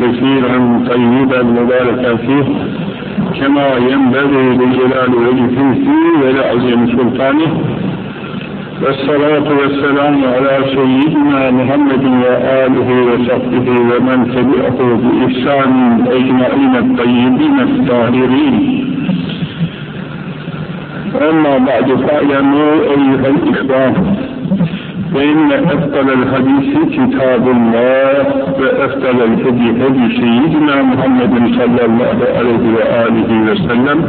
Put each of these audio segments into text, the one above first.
كثيرا طيبا مباركا فيه كما ينبغي لجلال وجهه ولعظيم سلطانه. والصلاة والسلام على سيدنا محمد وآله وصحبه ومن تبعه بإحسان أجمعين الطيبين الطاهرين. أما بعد فاعلموا أيها الإخوان فإن أفضل الحديث كتاب الله. وأفضل الهدي هدي سيدنا محمد صلى الله عليه وآله وسلم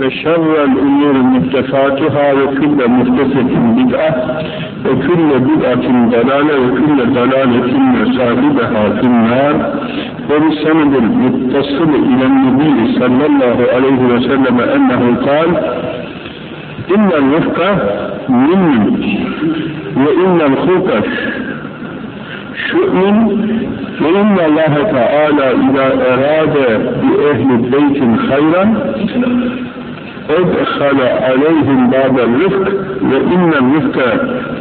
وشر الأمور محدثاتها وكل محدثة بدعة وكل بدعة ضلالة وكل ضلالة صاحبها في النار وبالسند المتصل إلى النبي صلى الله عليه وسلم أنه قال إن الرفق مني وإن الخلق شؤم وإن الله تعالى إذا أراد بأهل بيت خيرا أدخل عليهم باب الرفق وإن الرفق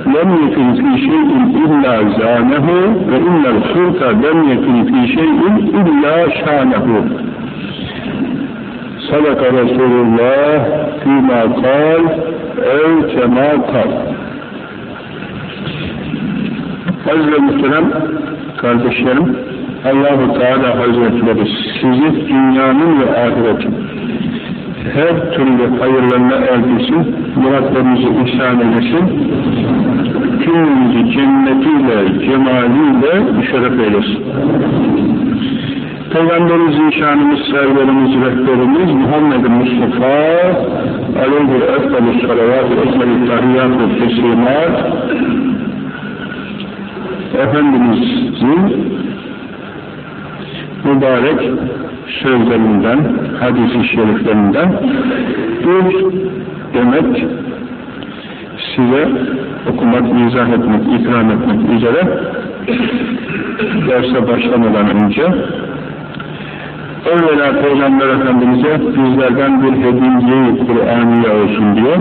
لم يكن في شيء إلا زانه وإن الخلق لم يكن في شيء إلا شانه. صدق رسول الله فيما قال أو كما قال. Aziz ve muhterem kardeşlerim, Allahu Teala Hazretleri sizi dünyanın ve ahiretin her türlü hayırlarına erdirsin, muratlarınızı ihsan edesin, cümlenizi cennetiyle, cemaliyle müşerref eylesin. Peygamberimiz, nişanımız, serverimiz, rehberimiz Muhammed Mustafa aleyhi efdalü salavat ve efdalü tahiyyat ve teslimat Efendimizin mübarek sözlerinden, hadis-i şeriflerinden bir demek size okumak, izah etmek, ikram etmek üzere derse başlamadan önce Evvela Peygamber Efendimiz'e bizlerden bir hediye Kur'an'ya olsun diye,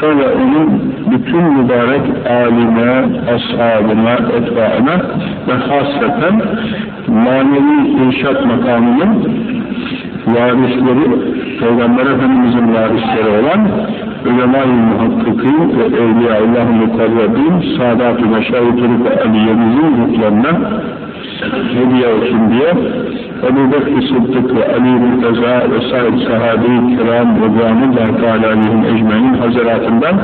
sonra onun bütün mübarek alime, ashabına, etbaına ve hasreten manevi irşat makamının varisleri, Peygamber Efendimiz'in varisleri olan ulema-i muhakkıkîn ve evliya-ullah mukarrabîn, Sadat-ı Meşayih-i Aliye'mizin ruhlarına hediye olsun diye Ebu Bekir Sıddık ve Ali Mürteza ve sahibi sahabe-i kiram Rıdvanullah Teala aleyhim ecmain hazaratından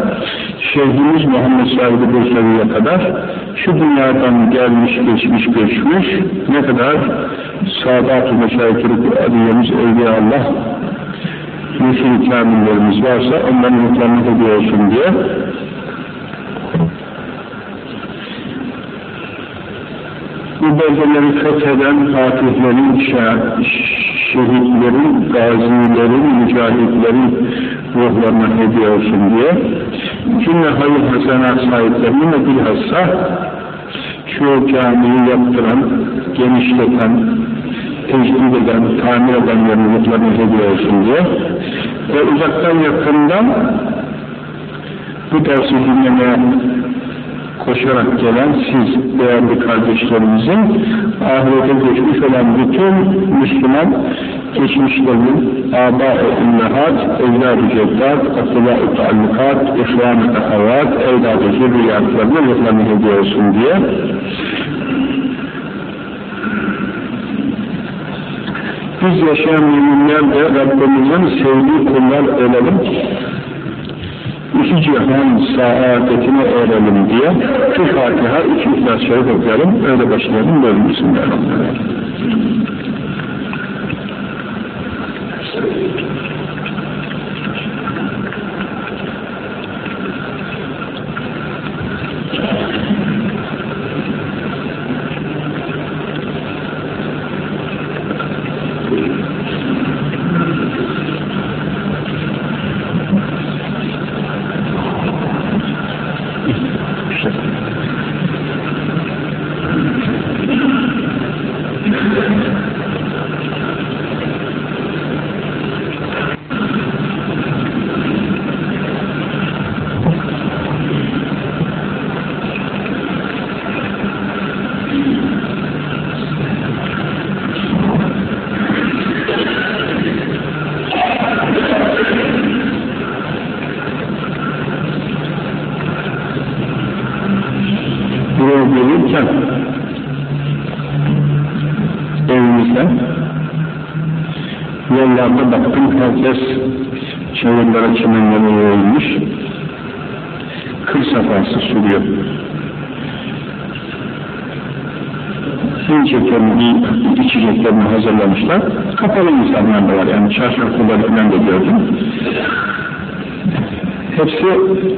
Şeyhimiz Muhammed Said Bursavi'ye kadar şu dünyadan gelmiş, geçmiş, geçmiş ne kadar Sadat-ı Meşayih-i Aliye'miz Evliya Allah Müslü kamillerimiz varsa onların hediye olsun diye bu bölgeleri fetheden fatihlerin, şehitlerin, gazilerin, mücahitlerin ruhlarına hediye olsun diye cümle hayır hasenat sahiplerinin ve bilhassa şu camiyi yaptıran, genişleten, tecdid eden, tamir edenlerin ruhlarına hediye olsun diye ve uzaktan yakından bu dersi dinlemeye koşarak gelen siz değerli kardeşlerimizin ahirete geçmiş olan bütün Müslüman geçmişlerinin aba-ı immehat, evlad-ı ceddat, akıla-ı taallukat, ihvan-ı ahavat, evlad-ı zürriyatlarına ruhlarını hediye olsun diye. Biz yaşayan müminler de Rabbimizin sevdiği kullar olalım iki cihan saadetine erelim diye şu Fatiha, iki İhlas Şerif okuyalım, öyle başlayalım, böyle çayırlara çimenlere yayılmış kır safhası sürüyor. Yiyeceklerini, içeceklerini hazırlamışlar. Kapalı insanlar da var. Yani çarşaflıları falan da gördüm. Hepsi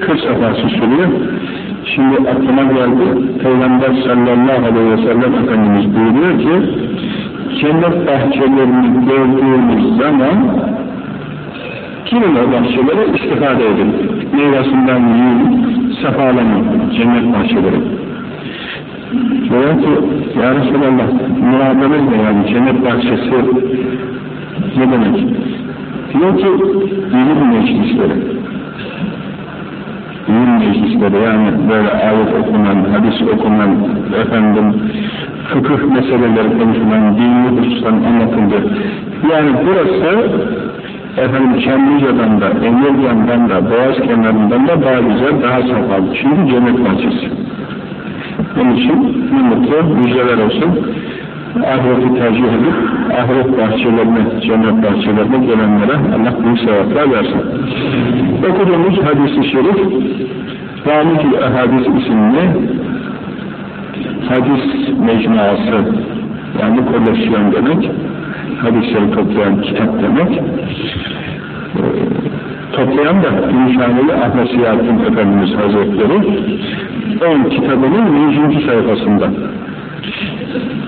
kır safhası sürüyor. Şimdi aklıma geldi, Peygamber sallallahu aleyhi ve sellem Efendimiz buyuruyor ki, cennet bahçelerini gördüğümüz zaman o bahçelere istifade edin. Meyvesinden yiyin, sefalanın cennet bahçeleri. Diyor ki, Ya Resulallah, muradınız ne yani cennet bahçesi ne demek? Diyor ki, ilim meclisleri. İlim meclisleri yani böyle ayet okunan, hadis okunan, efendim, fıkıh meseleleri konuşulan, dini hususların anlatıldığı. Yani burası efendim Çamlıca'dan da, Emirgan'dan da, Boğaz kenarından da daha güzel, daha safalı. Çünkü cennet bahçesi. Onun için ne mutlu, müjdeler olsun. Ahireti tercih edip, ahiret bahçelerine, cennet bahçelerine gelenlere Allah büyük sevaplar versin. Okuduğumuz hadis-i şerif, Ramik-i Ehadis isimli hadis mecmuası, yani koleksiyon demek, hadisleri toplayan kitap demek. Ee, toplayan da Gümüşhaneli Ahmet Siyahattin Efendimiz Hazretleri 10 kitabının 100. sayfasında.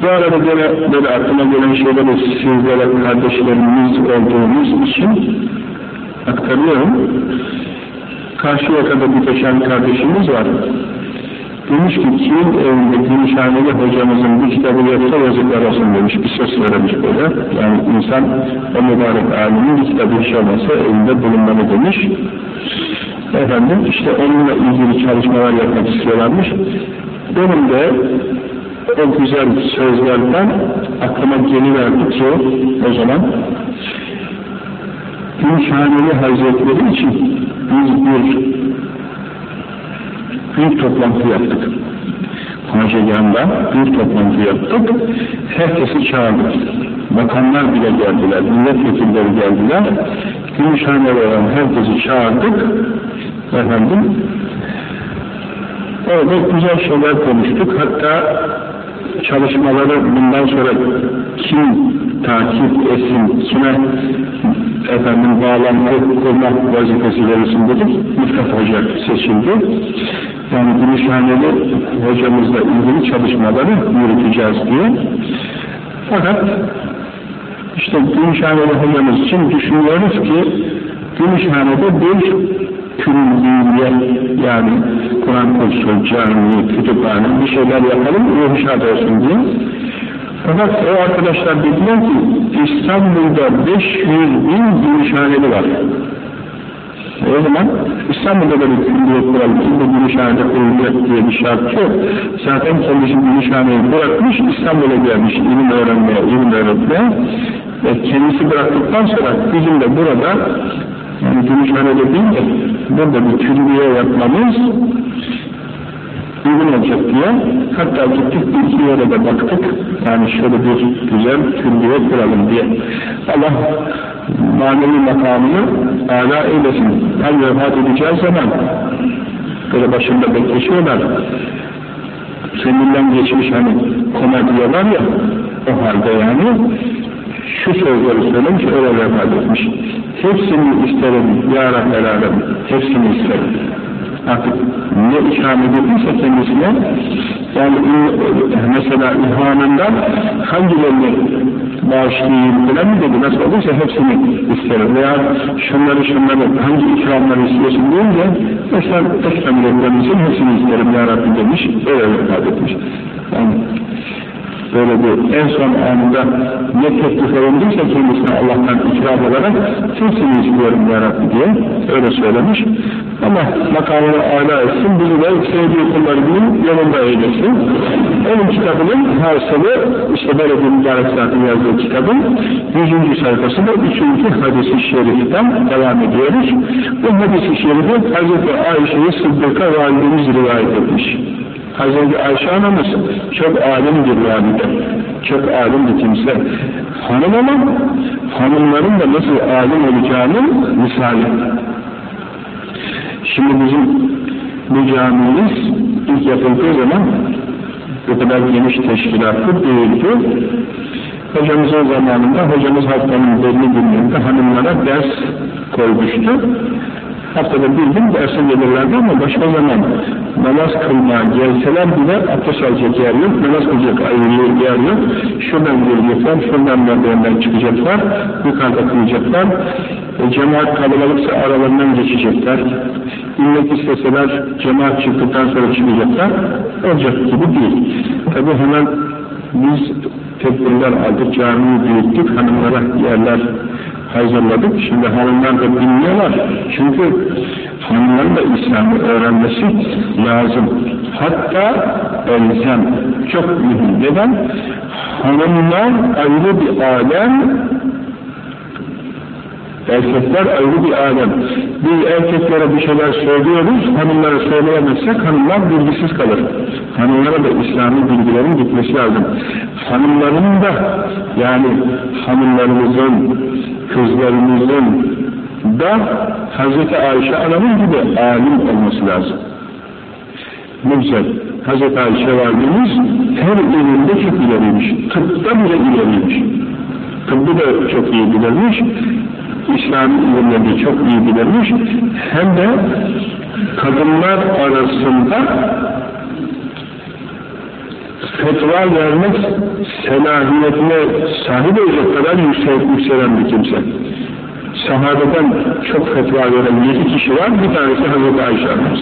Bu arada böyle, böyle aklıma gelen şeyleri sizlere kardeşlerimiz olduğumuz için aktarıyorum. Karşıyaka'da bir taşan kardeşimiz var. Demiş ki kimin evinde Gümüşhaneli hocamızın bir kitabı yoksa yazıklar olsun demiş. Bir söz söylemiş böyle. Yani insan o mübarek alimin bir kitabı hiç olmasa evinde bulunmalı demiş. Efendim işte onunla ilgili çalışmalar yapmak istiyorlarmış. Benim de o güzel sözlerden aklıma geliverdi ki o zaman Gümüşhaneli Hazretleri için biz bir büyük toplantı yaptık. Hacegah'da bir toplantı yaptık. Herkesi çağırdık. Bakanlar bile geldiler, milletvekilleri geldiler. Gümüşhane'de olan herkesi çağırdık. Efendim, orada güzel şeyler konuştuk. Hatta çalışmaları bundan sonra kim takip etsin, kime efendim bağlantı kurmak vazifesi verilsin dedik. Mustafa Hoca seçildi. Yani Gümüşhaneli hocamızla ilgili çalışmaları yürüteceğiz diye. Fakat işte Gümüşhaneli hocamız için düşünüyoruz ki Gümüşhane'de bir külliye yani Kur'an kursu, cami, kütüphane bir şeyler yapalım, ruhşat olsun diye. Fakat o arkadaşlar dediler ki İstanbul'da 500 bin gümüşhaneli var. O zaman İstanbul'da da bir külliyet kuralım, şimdi Gümüşhane'de kurulacak diye bir şart yok. Zaten kendisi Gümüşhane'yi bırakmış, İstanbul'a gelmiş ilim öğrenmeye, ilim öğretmeye. Ve kendisi bıraktıktan sonra bizim de burada, yani Gümüşhane'de değil de, burada bir külliye yapmamız uygun olacak diye. Hatta gittik bir iki yere de baktık. Yani şöyle bir güzel külliye kuralım diye. Allah manevi makamını âlâ eylesin. Her vefat edeceği zaman böyle başında bekleşiyorlar. Kendinden geçmiş hani kona diyorlar ya o halde yani şu sözleri söylemiş öyle vefat etmiş. Hepsini isterim ya Rabbel Alem hepsini isterim. Artık ne ikram edildiyse kendisine yani mesela ilhamından hangilerini bağışlayayım falan mı dedi? Nasıl olursa hepsini isterim. Veya şunları şunları hangi ikramları istiyorsun deyince mesela ekranlarımızın hepsini isterim ya Rabbi demiş öyle vefat etmiş. Yani böyle bir en son anında ne teklif olunduysa kendisine Allah'tan ikram olarak hepsini istiyorum ya Rabbi diye öyle söylemiş. Ama makamını âlâ etsin, bizi de sevdiği kullarının yolunda eylesin. Onun kitabının hasılı, işte böyle bir mübarek zatın yazdığı kitabın 100. sayfasında 3. hadis-i şeriften devam ediyoruz. Bu hadis-i şerifi Hz. Ayşe-i Sıddık'a validemiz rivayet etmiş. Hazreti Ayşe anamız çok alim bir valide, çok alim bir kimse. Hanım ama hanımların da nasıl alim olacağının misali. Şimdi bizim bu camimiz ilk yapıldığı zaman bu kadar geniş teşkilatlı değildi. Hocamızın zamanında, hocamız haftanın belli günlerinde hanımlara ders koymuştu. Haftada bir gün derse gelirlerdi ama başka zaman namaz kılmaya gelseler bile abdest alacak yer yok, namaz kılacak ayrı yer yok. Şuradan gelecekler, şuradan merdivenden çıkacaklar, yukarıda kılacaklar. E, cemaat kalabalıksa aralarından geçecekler. İnmek isteseler cemaat çıktıktan sonra çıkacaklar. Olacak gibi değil. Tabi hemen biz tedbirler aldık, camiyi büyüttük, hanımlara yerler hazırladık. Şimdi hanımlar da bilmiyorlar. Çünkü hanımların da İslam'ı öğrenmesi lazım. Hatta elzem. Çok mühim. Neden? Hanımlar ayrı bir alem, Erkekler ayrı bir alem. Biz erkeklere bir şeyler söylüyoruz, hanımlara söyleyemezsek hanımlar bilgisiz kalır. Hanımlara da İslami bilgilerin gitmesi lazım. Hanımların da yani hanımlarımızın, kızlarımızın da Hz. Ayşe anamın gibi alim olması lazım. Güzel. Hz. Ayşe validemiz her ilimde çok ileriymiş. Tıpta bile ileriymiş. Tıbbı da çok iyi bilirmiş. İslami ilimleri çok iyi bilirmiş. Hem de kadınlar arasında fetva vermek selahiyetine sahip olacak kadar yüksek, yükselen bir kimse. Sahabeden çok fetva veren yedi kişi var, bir tanesi Hazreti Ayşe Hanımız.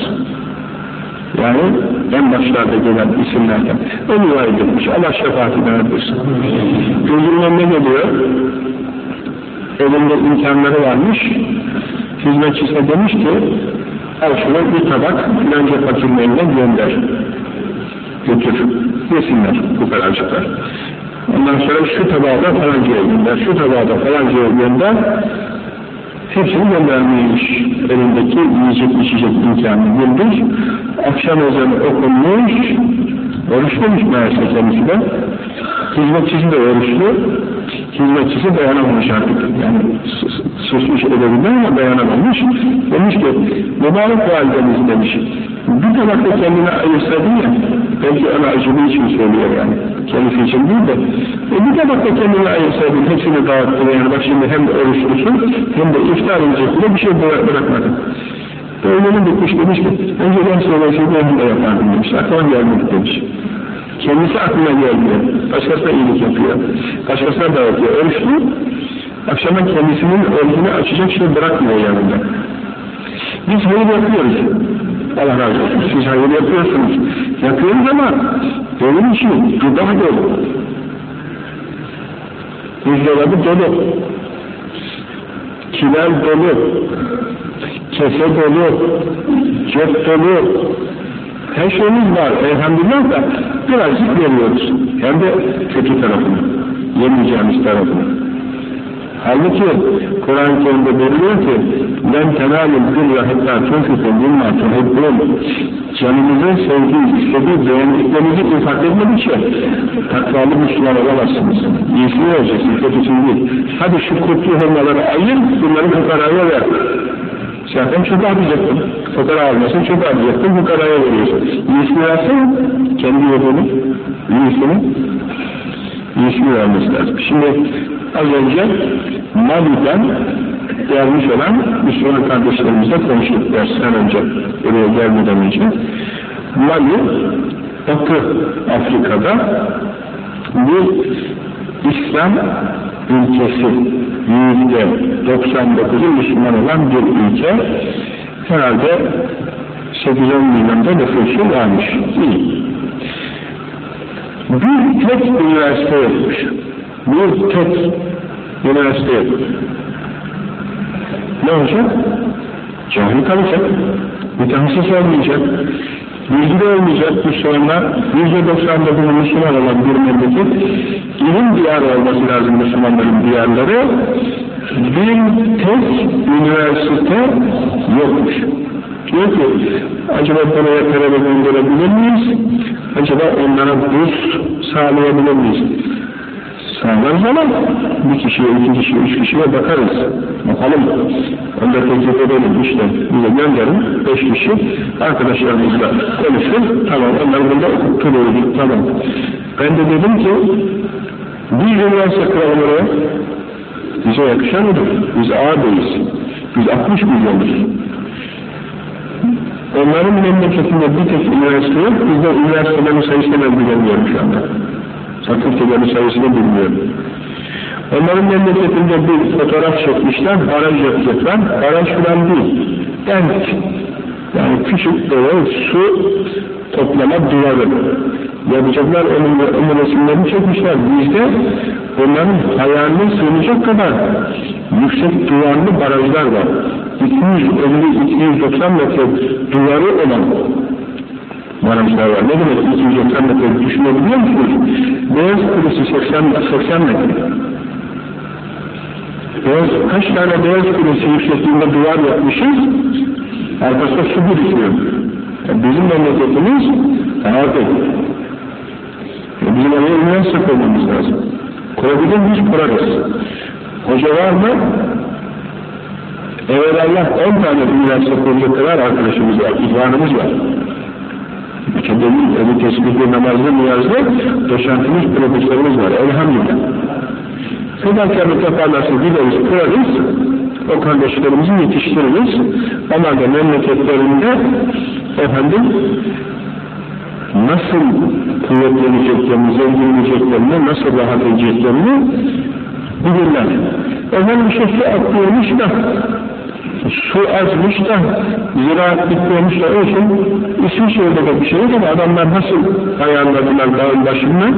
Yani en başlarda gelen isimlerden. O rivayet etmiş. Allah şefaatine verdirsin. Gözümden ne geliyor? elinde imkanları varmış, hizmetçisine demiş ki, al şunu bir tabak filanca fakirin eline gönder, götür, yesinler bu kadarcıklar. Ondan sonra şu tabağı da falancaya gönder, şu tabağı da falancaya gönder, hepsini göndermiş. Elindeki yiyecek içecek imkanı bulmuş, akşam ezanı okunmuş, oruçluymuş meğerse kendisi de, hizmetçisi de oruçlu, hizmetçisi dayanamamış artık. Yani susmuş edebilir ama dayanamamış. Demiş ki, mübarek validemiz demiş, bir tabakta kendine ayırsaydın ya, belki ona acıdığı için söylüyor yani, kendisi için değil de, e bir tabakta kendine ayırsaydın, hepsini dağıttın yani, bak şimdi hem de oruçlusun, hem de iftar edecek bir şey bırakmadın. Öğlenin bitmiş demiş ki, önce ben söyleseydim ben de yapardım demiş, aklıma gelmedi demiş. Kendisi aklına gelmiyor. Başkasına iyilik yapıyor. Başkasına dağıtıyor. Oruçlu, akşama kendisinin orucunu açacak şey bırakmıyor yanında. Biz hayır yapıyoruz. Allah razı olsun. Siz hayır yapıyorsunuz. Yapıyoruz ama benim için dudak dolu. Buzdolabı dolu. Kiler dolu. Kese dolu. Cep dolu. Her şeyimiz var elhamdülillah da birazcık veriyoruz. Hem de kötü tarafını, yemeyeceğimiz tarafını. Halbuki Kur'an-ı Kerim'de veriliyor ki ben tenâlil gırra hatta tunfikun mimma tuhibbun canınızın sevdiği, istediği, beğendiklerinizi infak etmedikçe takvalı Müslüman olamazsınız. İyisini vereceksin, kötüsünü değil. Hadi şu kurtlu hurmaları ayır, bunları fukaraya ver. Zaten çok alacaktın. Fukara almasın çok alacaktın, fukaraya veriyorsun. İyisini versene, kendi yolunu, iyisini, iyisini vermesi lazım. Şimdi az önce Mali'den gelmiş olan Müslüman kardeşlerimizle konuştuk dersten önce, buraya gelmeden önce. Mali, Batı Afrika'da bir İslam ülkesi yüzde 99'u Müslüman olan bir ülke herhalde 8-10 milyonda nüfusu varmış. İyi. Bir tek üniversite yokmuş. Bir tek üniversite yok. Ne olacak? Cahil kalacak. Mütehassıs olmayacak. Bilgi olmayacak Müslümanlar, yüzde doksan dokuzun Müslüman olan bir memleket, ilim diyarı olması lazım Müslümanların diyarları, bir tek üniversite yokmuş. Diyor ki, acaba buraya talebe gönderebilir miyiz? Acaba onlara burs sağlayabilir miyiz? Sağlarız ama bir kişiye, iki kişiye, üç kişiye bakarız. Bakalım. Onu da teklif edelim işte. Bize gönderin. Beş kişi arkadaşlarımızla konuşun. Tamam. Onlar bunda okutuluyordu. Tamam. Ben de dedim ki bir üniversite kuralım oraya. Bize yakışar mıdır? Biz ağabeyiz. Biz 60 milyonuz. Onların memleketinde bir tek üniversite yok. Bizde üniversitelerin sayısını ben bilemiyorum şu anda. Fakültelerin sayısını bilmiyorum. Onların memleketinde bir fotoğraf çekmişler, baraj yapacaklar. Baraj falan değil. Dent. Yani küçük böyle su toplama duvarı. Yapacaklar onun, onun resimlerini çekmişler. Bizde onların hayaline sığınacak kadar yüksek duvarlı barajlar var. 250-290 metre duvarı olan barajlar var. Ne demek 290 metre düşünebiliyor musunuz? Beyaz kulesi 80, 80 metre. Beyaz, kaç tane beyaz kulesi yüksekliğinde duvar yapmışız? Arkasında su birikiyor. Yani bizim memleketimiz değil. Bizim oraya üniversite koymamız lazım. Koyabilir miyiz? Kurarız. Hoca var mı? Evvelallah 10 tane üniversite kuracak kadar arkadaşımız var, ihvanımız var. Mütedemin, evi tesbihli, namazlı, niyazlı, doşantımız, profesörümüz var. Elhamdülillah. Fedakarlık yaparlarsa gideriz, kurarız, o kardeşlerimizi yetiştiririz. Onlar da memleketlerinde efendim nasıl kuvvetleneceklerini, zenginleyeceklerini, nasıl rahat edeceklerini bilirler. Efendim işte su atlıyormuş da, su azmış da, ziraat bitmiyormuş da olsun, İsviçre'de de bir şey ama adamlar nasıl ayarladılar dağın başından,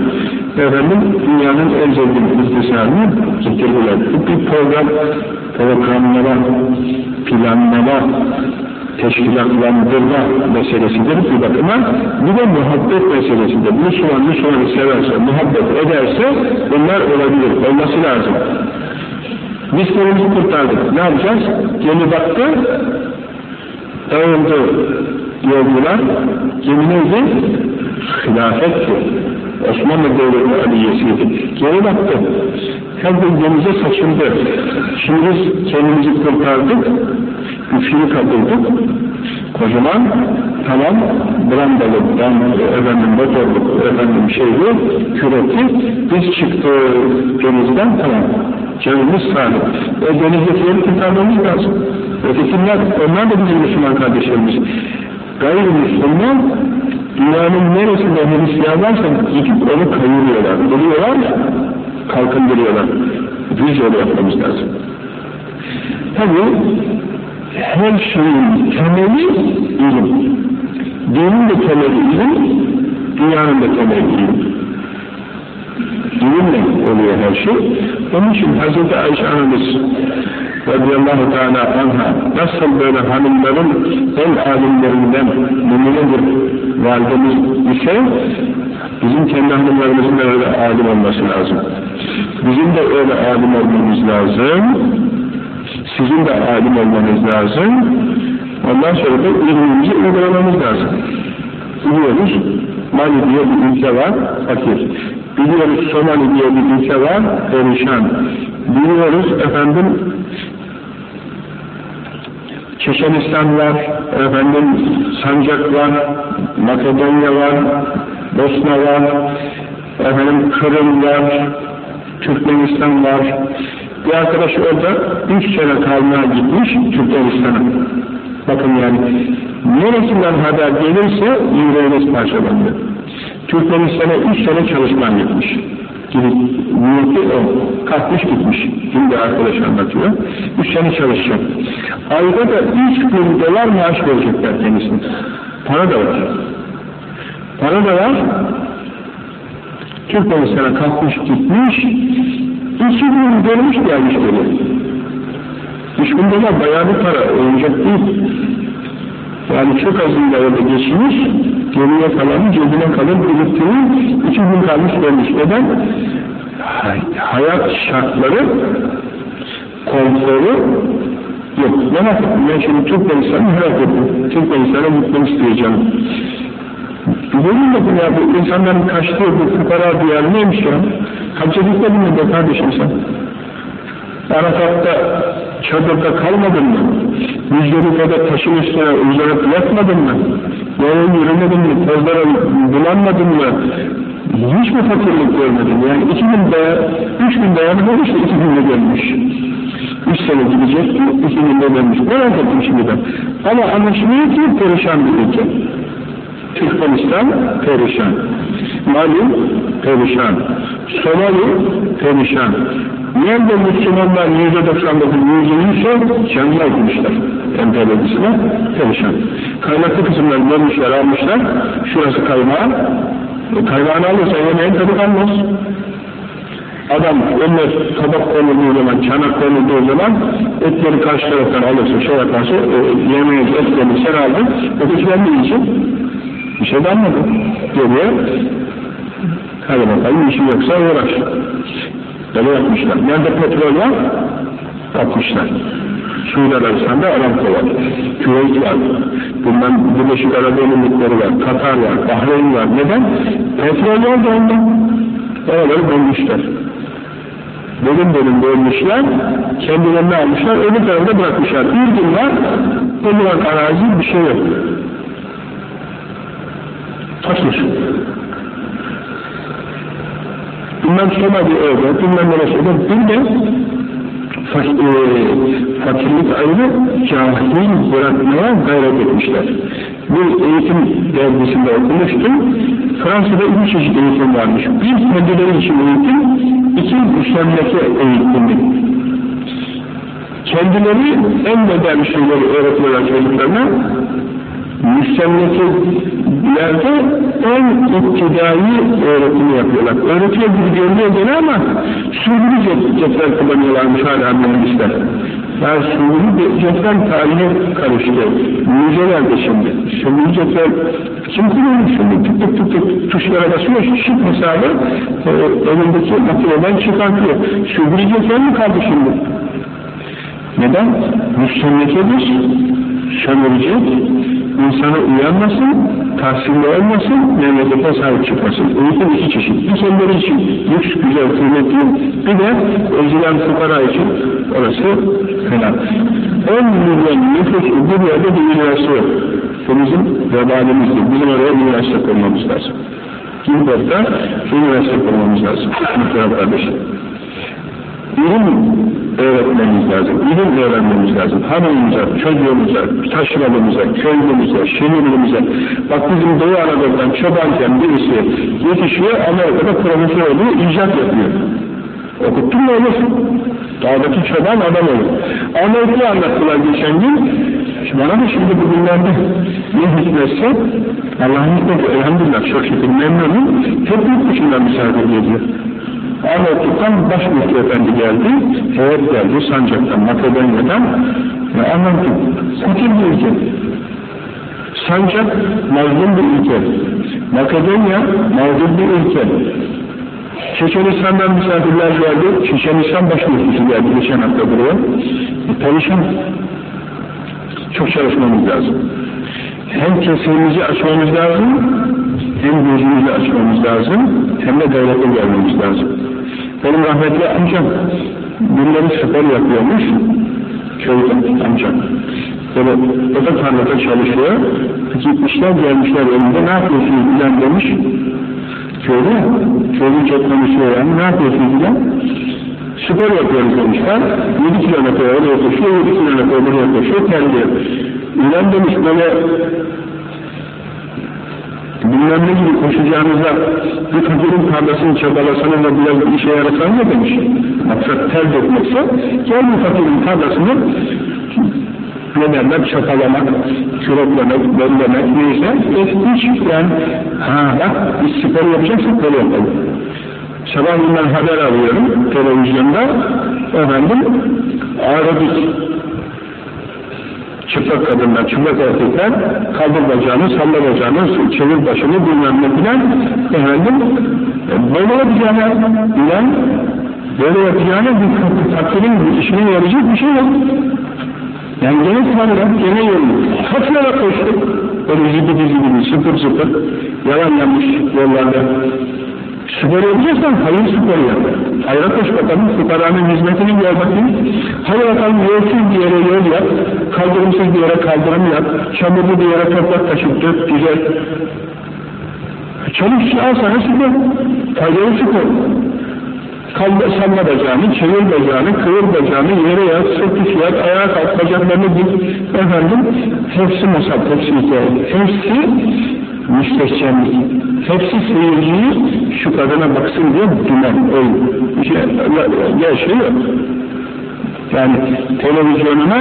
efendim dünyanın en zengin iktisadını getirdiler. Bir program, programlama, planlama, teşkilatlandırma meselesidir bir bakıma. Bir de muhabbet meselesidir. Müslüman Müslümanı severse, muhabbet ederse bunlar olabilir, olması lazım. Biz kendimizi kurtardık. Ne yapacağız? Gemi battı, dağıldı yolcular. Gemi neydi? Hilafetti. Osmanlı Devleti Aliyesiydi. Gemi battı. Her gün denize saçıldı. Şimdi biz kendimizi kurtardık, güçlü kapıldık. Kocaman, tamam, brandalı, ben efendim motorluk, efendim şeyli, kürekli, biz çıktık denizden, tamam. Canımız sağlık. E denizdekileri kurtarmamız lazım. Ötekiler, onlar da bizim Müslüman kardeşlerimiz. Gayrimüslimler, dünyanın neresinde Hristiyan varsa gidip onu kayırıyorlar. Buluyorlar ya, kalkındırıyorlar. Düz yolu yapmamız lazım. Tabii her şeyin temeli ilim. Dinin de temeli ilim, dünyanın da temeli ilim. İlimle oluyor her şey. Onun için Hz. Ayşe Anamız radıyallahu teala anha nasıl böyle hanımların en alimlerinden müminedir validemiz ise bizim kendi hanımlarımızın da öyle alim olması lazım. Bizim de öyle alim olmamız lazım. Sizin de alim olmanız lazım. Ondan sonra da ilmimizi uygulamamız lazım. Biliyoruz, Mali diye bir ülke var, fakir. Biliyoruz Somali diye bir ülke var, perişan. Biliyoruz efendim Çeçenistan var, efendim Sancak var, Makedonya var, Bosna var, efendim Kırım var, Türkmenistan var. Bir arkadaş orada üç sene kalmaya gitmiş Türkmenistan'a. Bakın yani neresinden haber gelirse yüreğiniz parçalanıyor. Türkmenistan'a üç sene çalışmaya gitmiş. Gidip niyeti o. Kalkmış gitmiş. Şimdi arkadaş anlatıyor. Üç sene çalışacak. Ayda da üç bin dolar maaş verecekler kendisine. Para da var. Para da var. Türkmenistan'a kalkmış gitmiş. İki gün dönmüş gelmiş böyle. Üç bin dolar bayağı bir para. Oyuncak değil. Yani çok azıyla orada geçmiş, geriye kalanı cebine kalır biriktirir, iki gün kalmış dönmüş. Neden? Hayat şartları, konforu Yok, merak ettim. Ben şimdi Türkmenistan'ı merak ettim. Türkmenistan'a gitmek isteyeceğim. Buyurun dedim ya, bu insanların kaçtığı bu fukara diyarı neymiş ya? Hacca gitmedin mi be kardeşim sen? Arafat'ta çadırda kalmadın mı? Müzdelife'de taşın üstüne uzanıp yatmadın mı? Yolun yürümedin mi? Tozlara bulanmadın mı? Hiç mi fakirlik görmedin? Yani iki gün dayan, üç gün dayanamamış da iki günde gelmiş. Üç sene gidecekti, iki günde gelmiş. Merak ettim şimdi. Ama anlaşılıyor ki perişan bir ülke. Türkmenistan perişan. Mali perişan. Somali perişan. Nerede Müslümanlar yüzde doksan dokuz, yüzse canlı etmişler. Emperyalistler perişan. Kaynaklı kısımları bölmüşler, almışlar. Şurası kaymağı. E, kaymağını alırsa yemeğin tadı kalmaz. Adam önüne tabak konulduğu zaman, çanak konulduğu zaman etleri karşı taraftan alırsa, şey yaparsa, e, yemeğe etlerini sen aldın, ötekiler ne yiyecek? Bir şey de anladı. Geliyor, hadi bakalım işi yoksa uğraş. Böyle yapmışlar. Nerede petrol var? Atmışlar. Suudi Arabistan'da Aramco var. Küveyt var. Bundan Birleşik Arap Emirlikleri var. Katar var. Bahreyn var. Neden? Petrol var da ondan. Oraları bölmüşler. Bölüm bölüm bölmüşler. Kendilerini almışlar. Öbür tarafta bırakmışlar. Bir gün var. Öbür arazi bir şey yok. Taşmış. Bilmem Somali öyle, bilmem neresi öyle. Bir fakirlik ayrı cahil bırakmaya gayret etmişler. Bir eğitim dergisinde okumuştum. Fransa'da iki çeşit eğitim varmış. Bir kendileri için eğitim, iki müsemmeke eğitimi. Kendileri en modern şeyleri öğretiyorlar çocuklarına. Müstemlekelerde en iktidai öğretimi yapıyorlar. Öğretiyor gibi görünüyor gene ama sürgülü cetvel kullanıyorlarmış hala mühendisler. Yani sürgülü cetvel tarihe karıştı. Müzelerde şimdi. Sürgülü cetvel kim kullanıyor şimdi? Tık tık tık tık tuşlara basıyor. Şık hesabı e, elindeki makineden çıkartıyor. Sürgülü cetvel mi kaldı şimdi? Neden? Müstemlekedir. Sömürecek, insana uyanmasın, tahsilli olmasın, memlekete sahip çıkmasın. Eğitim iki çeşit. Bir kendileri için lüks, güzel, kıymetli, bir de ezilen fukara için orası fena. 10 milyon nüfus bir yerde bir üniversite yok. Bu bizim vebalimizdir. Bizim oraya üniversite kurmamız lazım. Gilbert'ta üniversite kurmamız lazım. Muhtemelen kardeşim. İlim öğretmemiz lazım, ilim öğrenmemiz lazım. Hanımımıza, çocuğumuza, taşralımıza, köylümüze, şehirlimize. Bak bizim Doğu Anadolu'dan çobanken birisi yetişiyor, Amerika'da profesör oluyor, icat yapıyor. Okuttun mu olur? Dağdaki çoban adam olur. Amerika'yı anlattılar geçen gün. Bana da şimdi bugünlerde ne hikmetse Allah'ın hikmeti elhamdülillah çok şükür memnunum. Çok büyük dışından misafir geliyor. Anlattıktan baş müftü efendi geldi, heyet geldi Sancak'tan, Makedonya'dan ve anlattı. Fakir bir ülke. Sancak mazlum bir ülke. Makedonya mağdur bir ülke. Çeçenistan'dan misafirler geldi. Çeçenistan baş müftüsü geldi geçen hafta buraya. E, perişan. Çok çalışmamız lazım. Hem kesimizi açmamız lazım, hem gözümüzü açmamız lazım, hem de devlete gelmemiz lazım. Benim rahmetli amcam bunları spor yapıyormuş, köyde amcam. Böyle o da tarlada çalışıyor, gitmişler gelmişler önünde ne yapıyorsunuz bilen demiş, köyde, köyün çok konuşuyor yani, ne yapıyorsunuz bilen? Spor yapıyoruz demişler, 7 kilometre oraya koşuyor, 7 kilometre oraya koşuyor, terliyor. İlan demiş böyle bilmem ne gibi koşacağınızda bir fakirin tarlasını çabalasanız da biraz bir işe yarasan ne demiş. Maksat ter dökmekse gel bu fakirin tarlasını ne derler çapalamak, küreklemek, bellemek neyse hiç yani ha bak biz spor yapacaksak böyle yapalım. Sabah bundan haber alıyorum televizyonda efendim aerobik çıplak kadınlar, çıplak erkekler kaldır bacağını, salla bacağını, çevir başını bilmem ne filan efendim böyle yapacağına bilen böyle yapacağına bir fakirin işine yarayacak bir şey yok. Yani gene tanrı, gene. Hak yola koştuk. Böyle zibidi zibidi, sıfır sıfır, yalan yanlış yollarda. Yapacaksan hayır yap. Hayra koş bakalım, fukaranın hizmetini gör bakayım. Hadi bakalım yolsuz bir yere yol yap, kaldırımsız bir yere kaldırım yap, çamurlu bir yere toprak taşıp dök, güzel. Çalış, al sana spor, faydalı spor. Kaldır, salla bacağını, çevir bacağını, kıvır bacağını, yere yat, sırt üstü yat, ayağa kalk, bacaklarını dik. Efendim, hepsi masal, hepsi hikaye. Hepsi müstehcenlik. Hepsi seyirciyi şu kadına baksın diye dümen, oyun. Şey, ya şey. Yani televizyonuna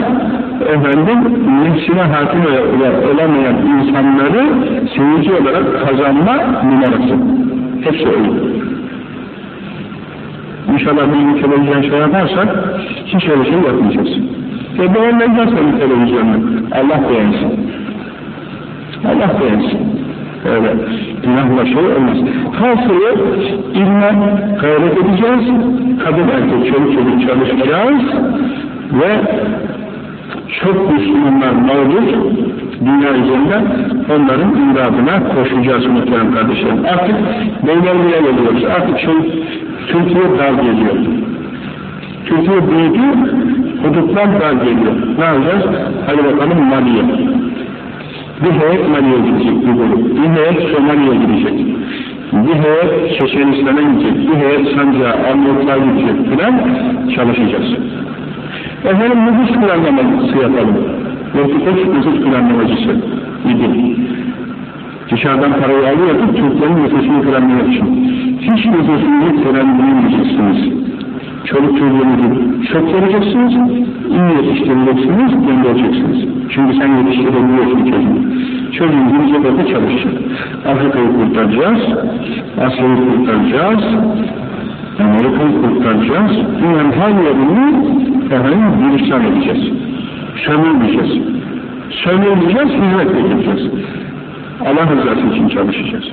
efendim nefsine hakim olamayan insanları seyirci olarak kazanma numarası. Hepsi oyun. İnşallah bir televizyon şey yaparsak hiç öyle şey yapmayacağız. Ve beğenmeyeceğiz tabii televizyonu. Allah beğensin. Allah beğensin. Öyle günahla şey olmaz. Hasılı ilme gayret edeceğiz. Kadın erkek çoluk çocuk çalışacağız. Ve çok Müslümanlar mağdur dünya üzerinde onların imdadına koşacağız muhterem kardeşlerim. Artık beylerliğe geliyoruz. Artık şey, Türkiye dar geliyor. Türkiye büyüdü, hudutlar dar geliyor. Ne yapacağız? Hadi bakalım Mali'ye. Bir heyet Mali'ye gidecek bir grup. Bir heyet Somali'ye gidecek. Bir heyet Çeçenistan'a gidecek. Bir heyet Sancağa, Arnavutluğa gidecek filan çalışacağız. Efendim nüfus planlaması yapalım. Vertikoç nüfus planlamacısı idi. Dışarıdan parayı alıyorduk, Türklerin nüfusunu planlamak için. Hiç nüfusunu planlayamayacaksınız. Çoluk çocuğunuzu çok vereceksiniz, iyi yetiştireceksiniz, göndereceksiniz. Çünkü sen yetiştirebiliyorsun çocuğunu. Çocuğun gelecek orada çalışacak. Afrika'yı kurtaracağız, Asya'yı kurtaracağız, Amerika'yı kurtaracağız. Dünyanın her yerini efendim Gülistan edeceğiz. Sömürmeyeceğiz. Sömürmeyeceğiz, hizmet edeceğiz. Allah rızası için çalışacağız.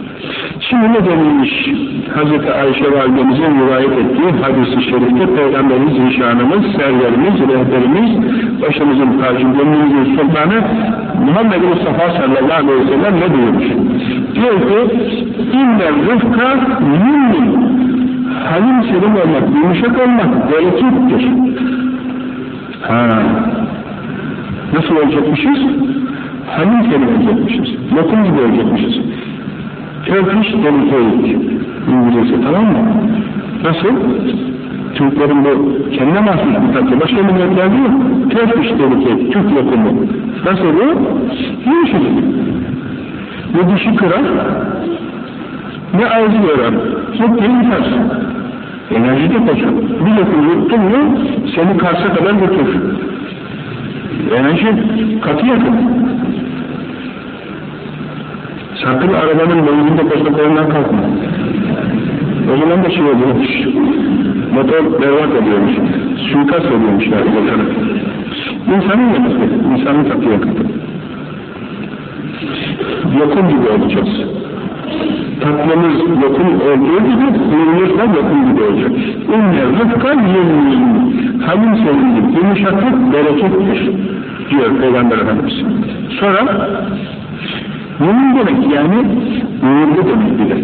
Şimdi ne denilmiş? Hz. Ayşe Validemizin rivayet ettiği hadis-i şerifte Peygamberimiz nişanımız, serverimiz, rehberimiz, başımızın tacı, gönlümüzün sultanı Muhammed Mustafa sallallahu aleyhi ve sellem ne buyurmuş? Diyor ki, İnne rıfka mümin. Halim selim olmak, yumuşak olmak berekettir. Ha. Nasıl olacakmışız? Halim selim olacakmışız. Lokum gibi olacakmışız. Turkish Delicate İngilizce tamam mı? Nasıl? Türklerin bu kendine mahsus bir tatlı. Başka milletlerde yok. Turkish Delicate, Türk lokumu. Nasıl bu? Yumuşacık. Ne dişi kırar, ne ağzı yorar. Çok yutarsın. Enerji de koşar. Bir lokum yuttun mu seni Kars'a kadar götürür. Enerji katı yakın. Sakın arabanın benzinde koşma koyundan kalkma. O zaman da şey oluyormuş. Motor berbat oluyormuş. Suikast oluyormuş yani motoru. İnsanın yakıtı, insanın katı yakıtı. Lokum gibi olacağız. Tatlımız lokum olduğu gibi, ürünümüz de lokum gibi olacak. İnne rıfka yemin, halim sevindir, yumuşaklık berekettir, diyor Peygamber Efendimiz. Sonra, Mümin demek yani uğurlu demek de.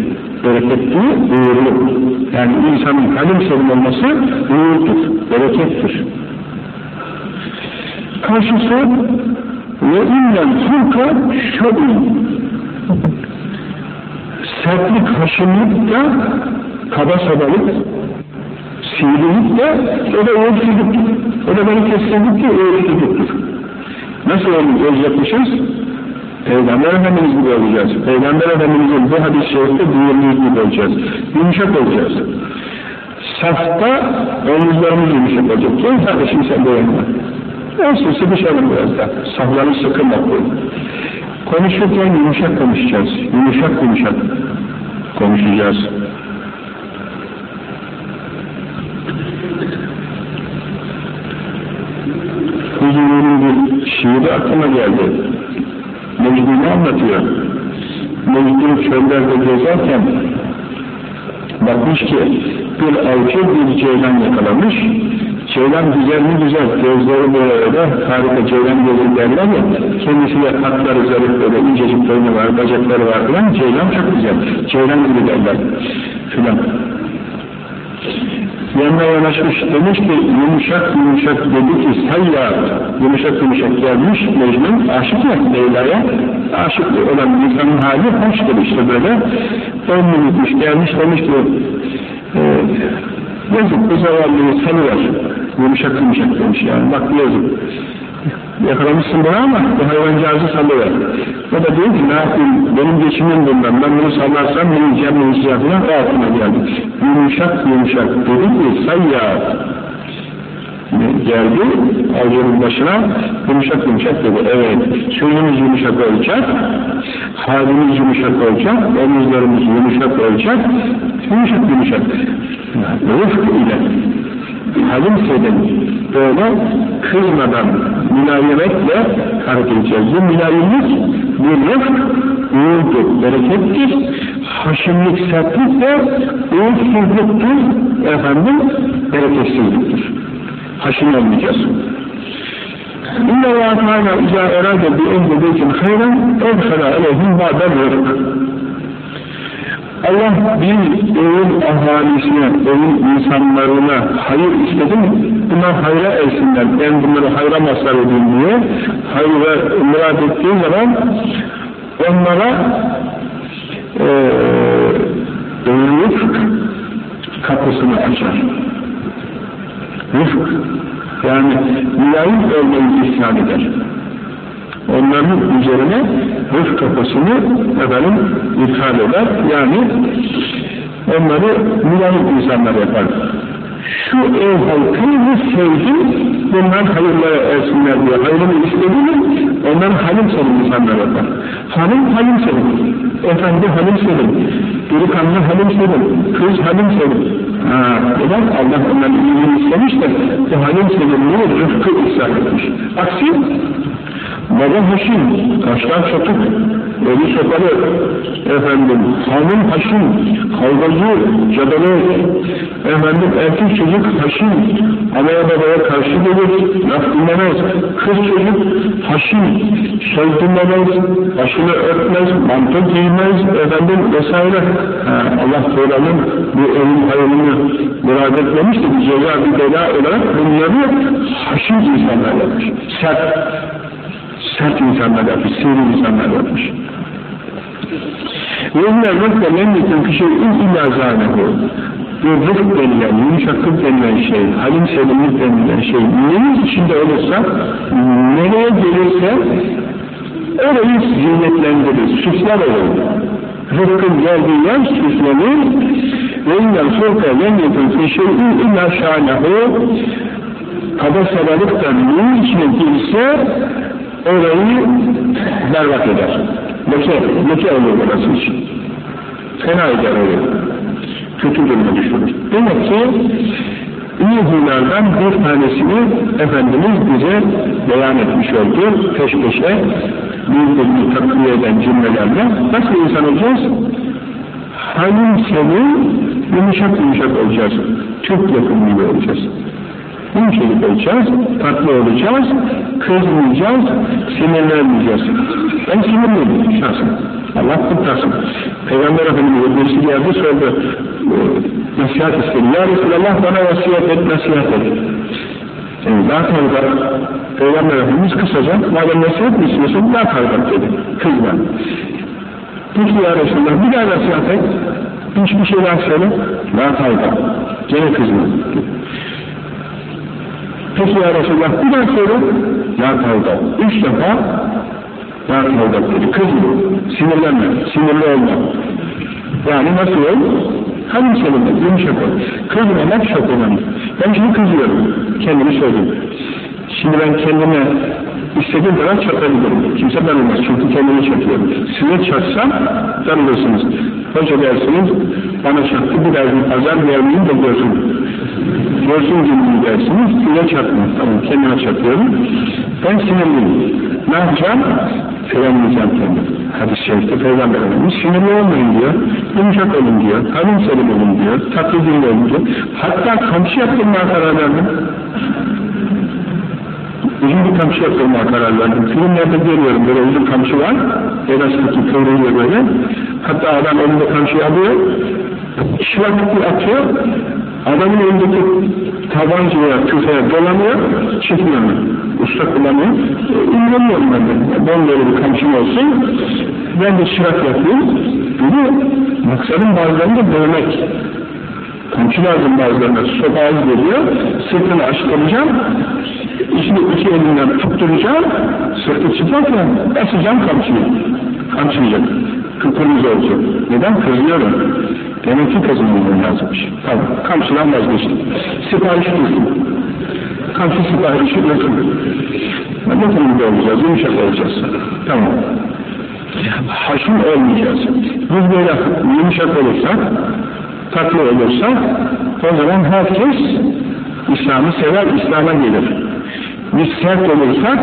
Bereketli, uğurlu. Yani insanın kalim selim olması uğurdur, berekettir. Karşısı ve innen furka şöbün. Sertlik, haşimlik de kaba sabalık, sivrilik de o da uğursuzluktur. O da bereketsizlik de uğursuzluktur. Nasıl olacakmışız? Peygamber Efendimiz gibi olacağız. Peygamber Efendimiz'in bu hadis-i şerifte buyurduğu gibi olacağız. Yumuşak olacağız. Safta omuzlarımız yumuşak olacak. Gel kardeşim sen de yanına. Olsun sıkışalım biraz da. Safları sıkın bakmayın. Konuşurken yumuşak konuşacağız. Yumuşak yumuşak konuşacağız. Huzurun bir şiiri aklıma geldi. Mecnun'u anlatıyor. Mecnun çöllerde gezerken bakmış ki bir avcı bir ceylan yakalamış, Ceylan güzel mi güzel, gözleri böyle harika ceylan gözü derler ya, kendisiyle katları zarif böyle incecik boynu var, bacakları var filan, ceylan çok güzel, ceylan gibi derler filan. Yanına yanaşmış demiş ki yumuşak yumuşak dedi ki sayya yumuşak yumuşak gelmiş Mecnun aşık ya Leyla'ya aşık olan insanın hali hoştur işte böyle. On minutmuş gelmiş demiş ki e, yazık bu zavallıyı salıver yumuşak yumuşak demiş yani bak yazık yakalamışsın bunu ama bu hayvancağızı salıver. O da diyor ki ne yapayım, benim geçimim bundan, ben bunu sallarsam ne yiyeceğim, ne yiyeceğim falan o aklıma geldi. Yumuşak yumuşak. Dedi ki sayya geldi? Avcının başına yumuşak yumuşak dedi. Evet, suyumuz yumuşak olacak, halimiz yumuşak olacak, omuzlarımız yumuşak olacak, yumuşak yumuşak. Rıfk ile halim senin böyle kızmadan mülayemetle hareket edeceğiz. Bu mülayemet bir rıfk, uğurdur, berekettir. Haşimlik, sertlik de uğursuzluktur, efendim, bereketsizliktir. Haşim olmayacağız. İnne Allah Teala izâ erâde bi emri beytin hayran evfela aleyhim ba'den rıfk. Allah bir evin ahalisine, evin insanlarına hayır istedi mi? Bunlar hayra ersinler. Ben bunları hayra mazhar edeyim diye hayra murad ettiği zaman onlara e, rıfk kapısını açar. Rıfk yani mülayim olmayı ihsan eder onların üzerine rızk kapısını efendim ithal eder. Yani onları mülayim insanlar yapar. Şu ev halkını sevdi, bunlar hayırlara ersinler diye hayrını istedi mi, onların halim selim insanlar yapar. Halim halim selim, efendi halim selim, delikanlı halim selim, kız halim selim. Ha, neden? Allah onların iyiliğini istemiş de bu halim selimliği rıfkı ıslah etmiş. Aksi Baba haşim, kaşlar çatık, eli sopalı, efendim, hanım haşim, kavgacı, cadalı, efendim, erkek çocuk haşim, anaya babaya karşı gelir, laf dinlemez, kız çocuk haşim, söz dinlemez, başını örtmez, mantı giymez, efendim, vesaire. Ha, Allah Teala'nın bu evin hayırını murad etmemiş de bir ceza, bir bela olarak bunları haşim insanlar yapmış. Sert, sert insanlar yapmış, sivri insanlar yapmış. Ve inna rıfka memnitin fişeyin illa zânehu. Bu rıfk denilen, yumuşaklık denilen şey, halim selimlik denilen şey, neyin içinde olursa, nereye gelirse, orayı ziymetlendirir, süsler olur. Rıfkın geldiği yer süslenir. Ve inna rıfka memnitin fişeyin illa şânehu. Kaba sararlık da neyin içine girse, orayı berbat eder. Leke, leke olur orası için. Fena eder orayı. Kötü duruma düşürür. Demek ki iyi huylardan bir tanesini Efendimiz bize beyan etmiş oldu. Peş peşe birbirini takviye eden cümlelerle nasıl insan olacağız? Halim senin yumuşak yumuşak olacağız. Türk gibi olacağız. Yumuşacık olacağız, tatlı olacağız, kızmayacağız, sinirlenmeyeceğiz. Ben sinirliyim şahsen. Allah kurtarsın. Peygamber Efendimiz birisi geldi sordu, nasihat istedi. Ya Resulallah bana vasiyet et, nasihat et. Yani daha kavga, Peygamber Efendimiz kısaca, madem nasihat mi istiyorsun, daha kavga dedi. Kızma. Peki ya Resulallah bir daha nasihat et, hiçbir şey daha söyle, daha kavga. Gene kızma. Peki ya Resulallah bir daha söyle. Ya kavga. Üç defa ya kavga dedi. Kızma. Sinirlenme. Sinirli olma. Yani nasıl ol? Halim seninle. Yumuşak ol. Kızmamak çok önemli. Ben şimdi kızıyorum. Kendimi söyleyeyim. Şimdi ben kendime istediğim kadar çatabilirim. Kimse darılmaz. Çünkü kendimi çatıyorum. Size çatsam darılırsınız. Hoca dersiniz, bana çattı, bir dersin pazar vermeyeyim de görsün. Görsün gibi dersiniz, size çatmaz. Tamam, kendime çatıyorum. Ben sinirliyim. Ne yapacağım? Frenleyeceğim kendimi. Hadis-i şerifte Peygamber Efendimiz sinirli olmayın diyor, yumuşak olun diyor, kalın selim olun diyor, tatlı dilli olun diyor. Hatta kamçı yaptırmaya karar verdim. Uzun bir kamçı yaptırmaya karar verdim. Filmlerde görüyorum böyle uzun kamçı var, elastik kıvrılıyor böyle. Hatta adam elinde kamçıyı alıyor, şıraklıklı atıyor, adamın elindeki tabancaya, tüfeğe dolanıyor, çekiyor. Usta kullanıyor. E, İlgileniyorum ben de. Ben böyle bir kamçım olsun, ben de şırak yapayım. Bunu maksadın bazılarını da dövmek. Kamçı lazım bazılarına, sopa az geliyor, sırtını açtıracağım, içini iki elinden tutturacağım, sırtı çıkarken basacağım kamçıyı. Kamçıyacak. Kıpkırmızı olacak. Neden? Kızıyorum. Demek ki kazanmam lazımmış. Tamam, kamçıdan vazgeçtim. Sipariş durdum. Kamçı siparişi durdum. Bakın gibi olacağız, yumuşak olacağız. Tamam. Haşim olmayacağız. Biz böyle yumuşak olursak, tatlı olursak, o zaman herkes İslam'ı sever, İslam'a gelir. Biz sert olursak,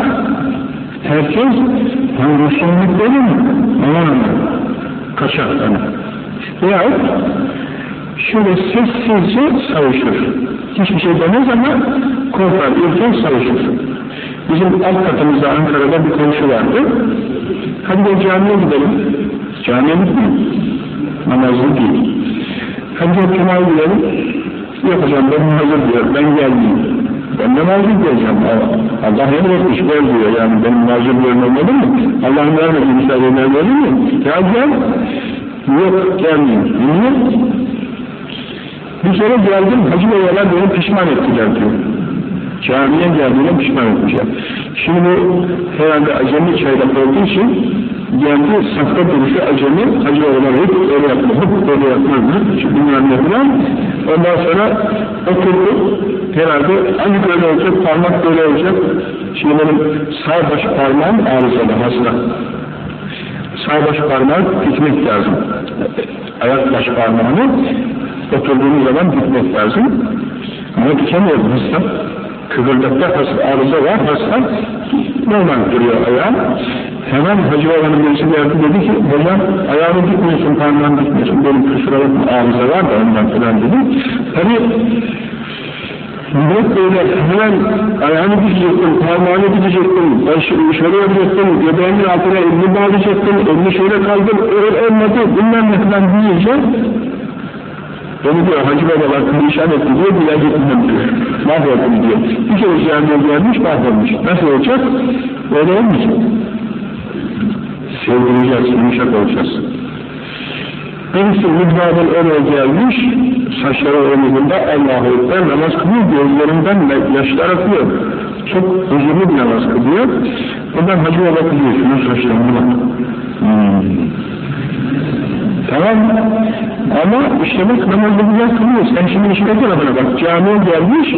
herkes bu Resullüklerin aman kaçar. Yani. Veyahut şöyle sessizce savuşur. Hiçbir şey demez ama korkar, ürker savuşur. Bizim alt katımızda Ankara'da bir komşu vardı. Hadi de camiye gidelim. Camiye gitmeyin. Namazlı değil. Hadi de Cuma'ya gidelim. Yok hocam ben hazır diyor, ben gelmeyeyim. Ben de mazur diyeceğim. Allah emretmiş, gel diyor. Yani benim mazur diyorum olmadı mı? Allah'ın vermediği müsaadeler mi? Gel gel. Yok gelmeyeyim. Niye? Bir kere geldim, hacı babalar beni pişman ettiler diyor. Camiye geldiğine pişman etmişler. Şimdi herhalde acemi çaylak olduğu için geldi safta duruşu acemi, hacı babalar hep öyle yapmaz, hep böyle yapmazlar. Bilmem ne falan. Ondan sonra oturdu, herhalde hani böyle olacak, parmak böyle olacak. Şimdi benim sağ baş parmağım arızalı, hasta sağ baş parmağı dikmek lazım. Ayak baş parmağını oturduğumuz zaman dikmek lazım. Ama dikemiyorum hasta. Kıvırdıkta hasta, arıza var, hasta normal duruyor ayağım. Hemen Hacı Baba'nın birisi geldi dedi ki, hocam ayağını dikmiyorsun, parmağını dikmiyorsun, benim kusura arıza var da ondan falan dedim. Tabii Millet böyle hemen ayağını dikecektin, parmağını dikecektin, başı şöyle yapacaktın, göbeğinin altına elini bağlayacaktın, elini şöyle kaldır, öyle olmadı, bilmem ne falan deyince beni diyor Hacı Babalar perişan etti diyor, bile gitmem diyor. Mahvoldum diyor. Bir kere camiye gelmiş, mahvolmuş. Nasıl olacak? Öyle olmayacak. Sevdireceğiz, yumuşak olacağız. Birisi müdvadan oraya gelmiş, saçları omuzunda Allah'ı Ekber namaz kılıyor, gözlerinden yaşlar akıyor. Çok huzurlu bir namaz kılıyor. Ondan Hacı Baba kılıyor, şunun saçlarını bak. Hmm. Tamam, ama işte bak namazda güzel kılıyor. Sen şimdi işine tarafına bak, camiye gelmiş,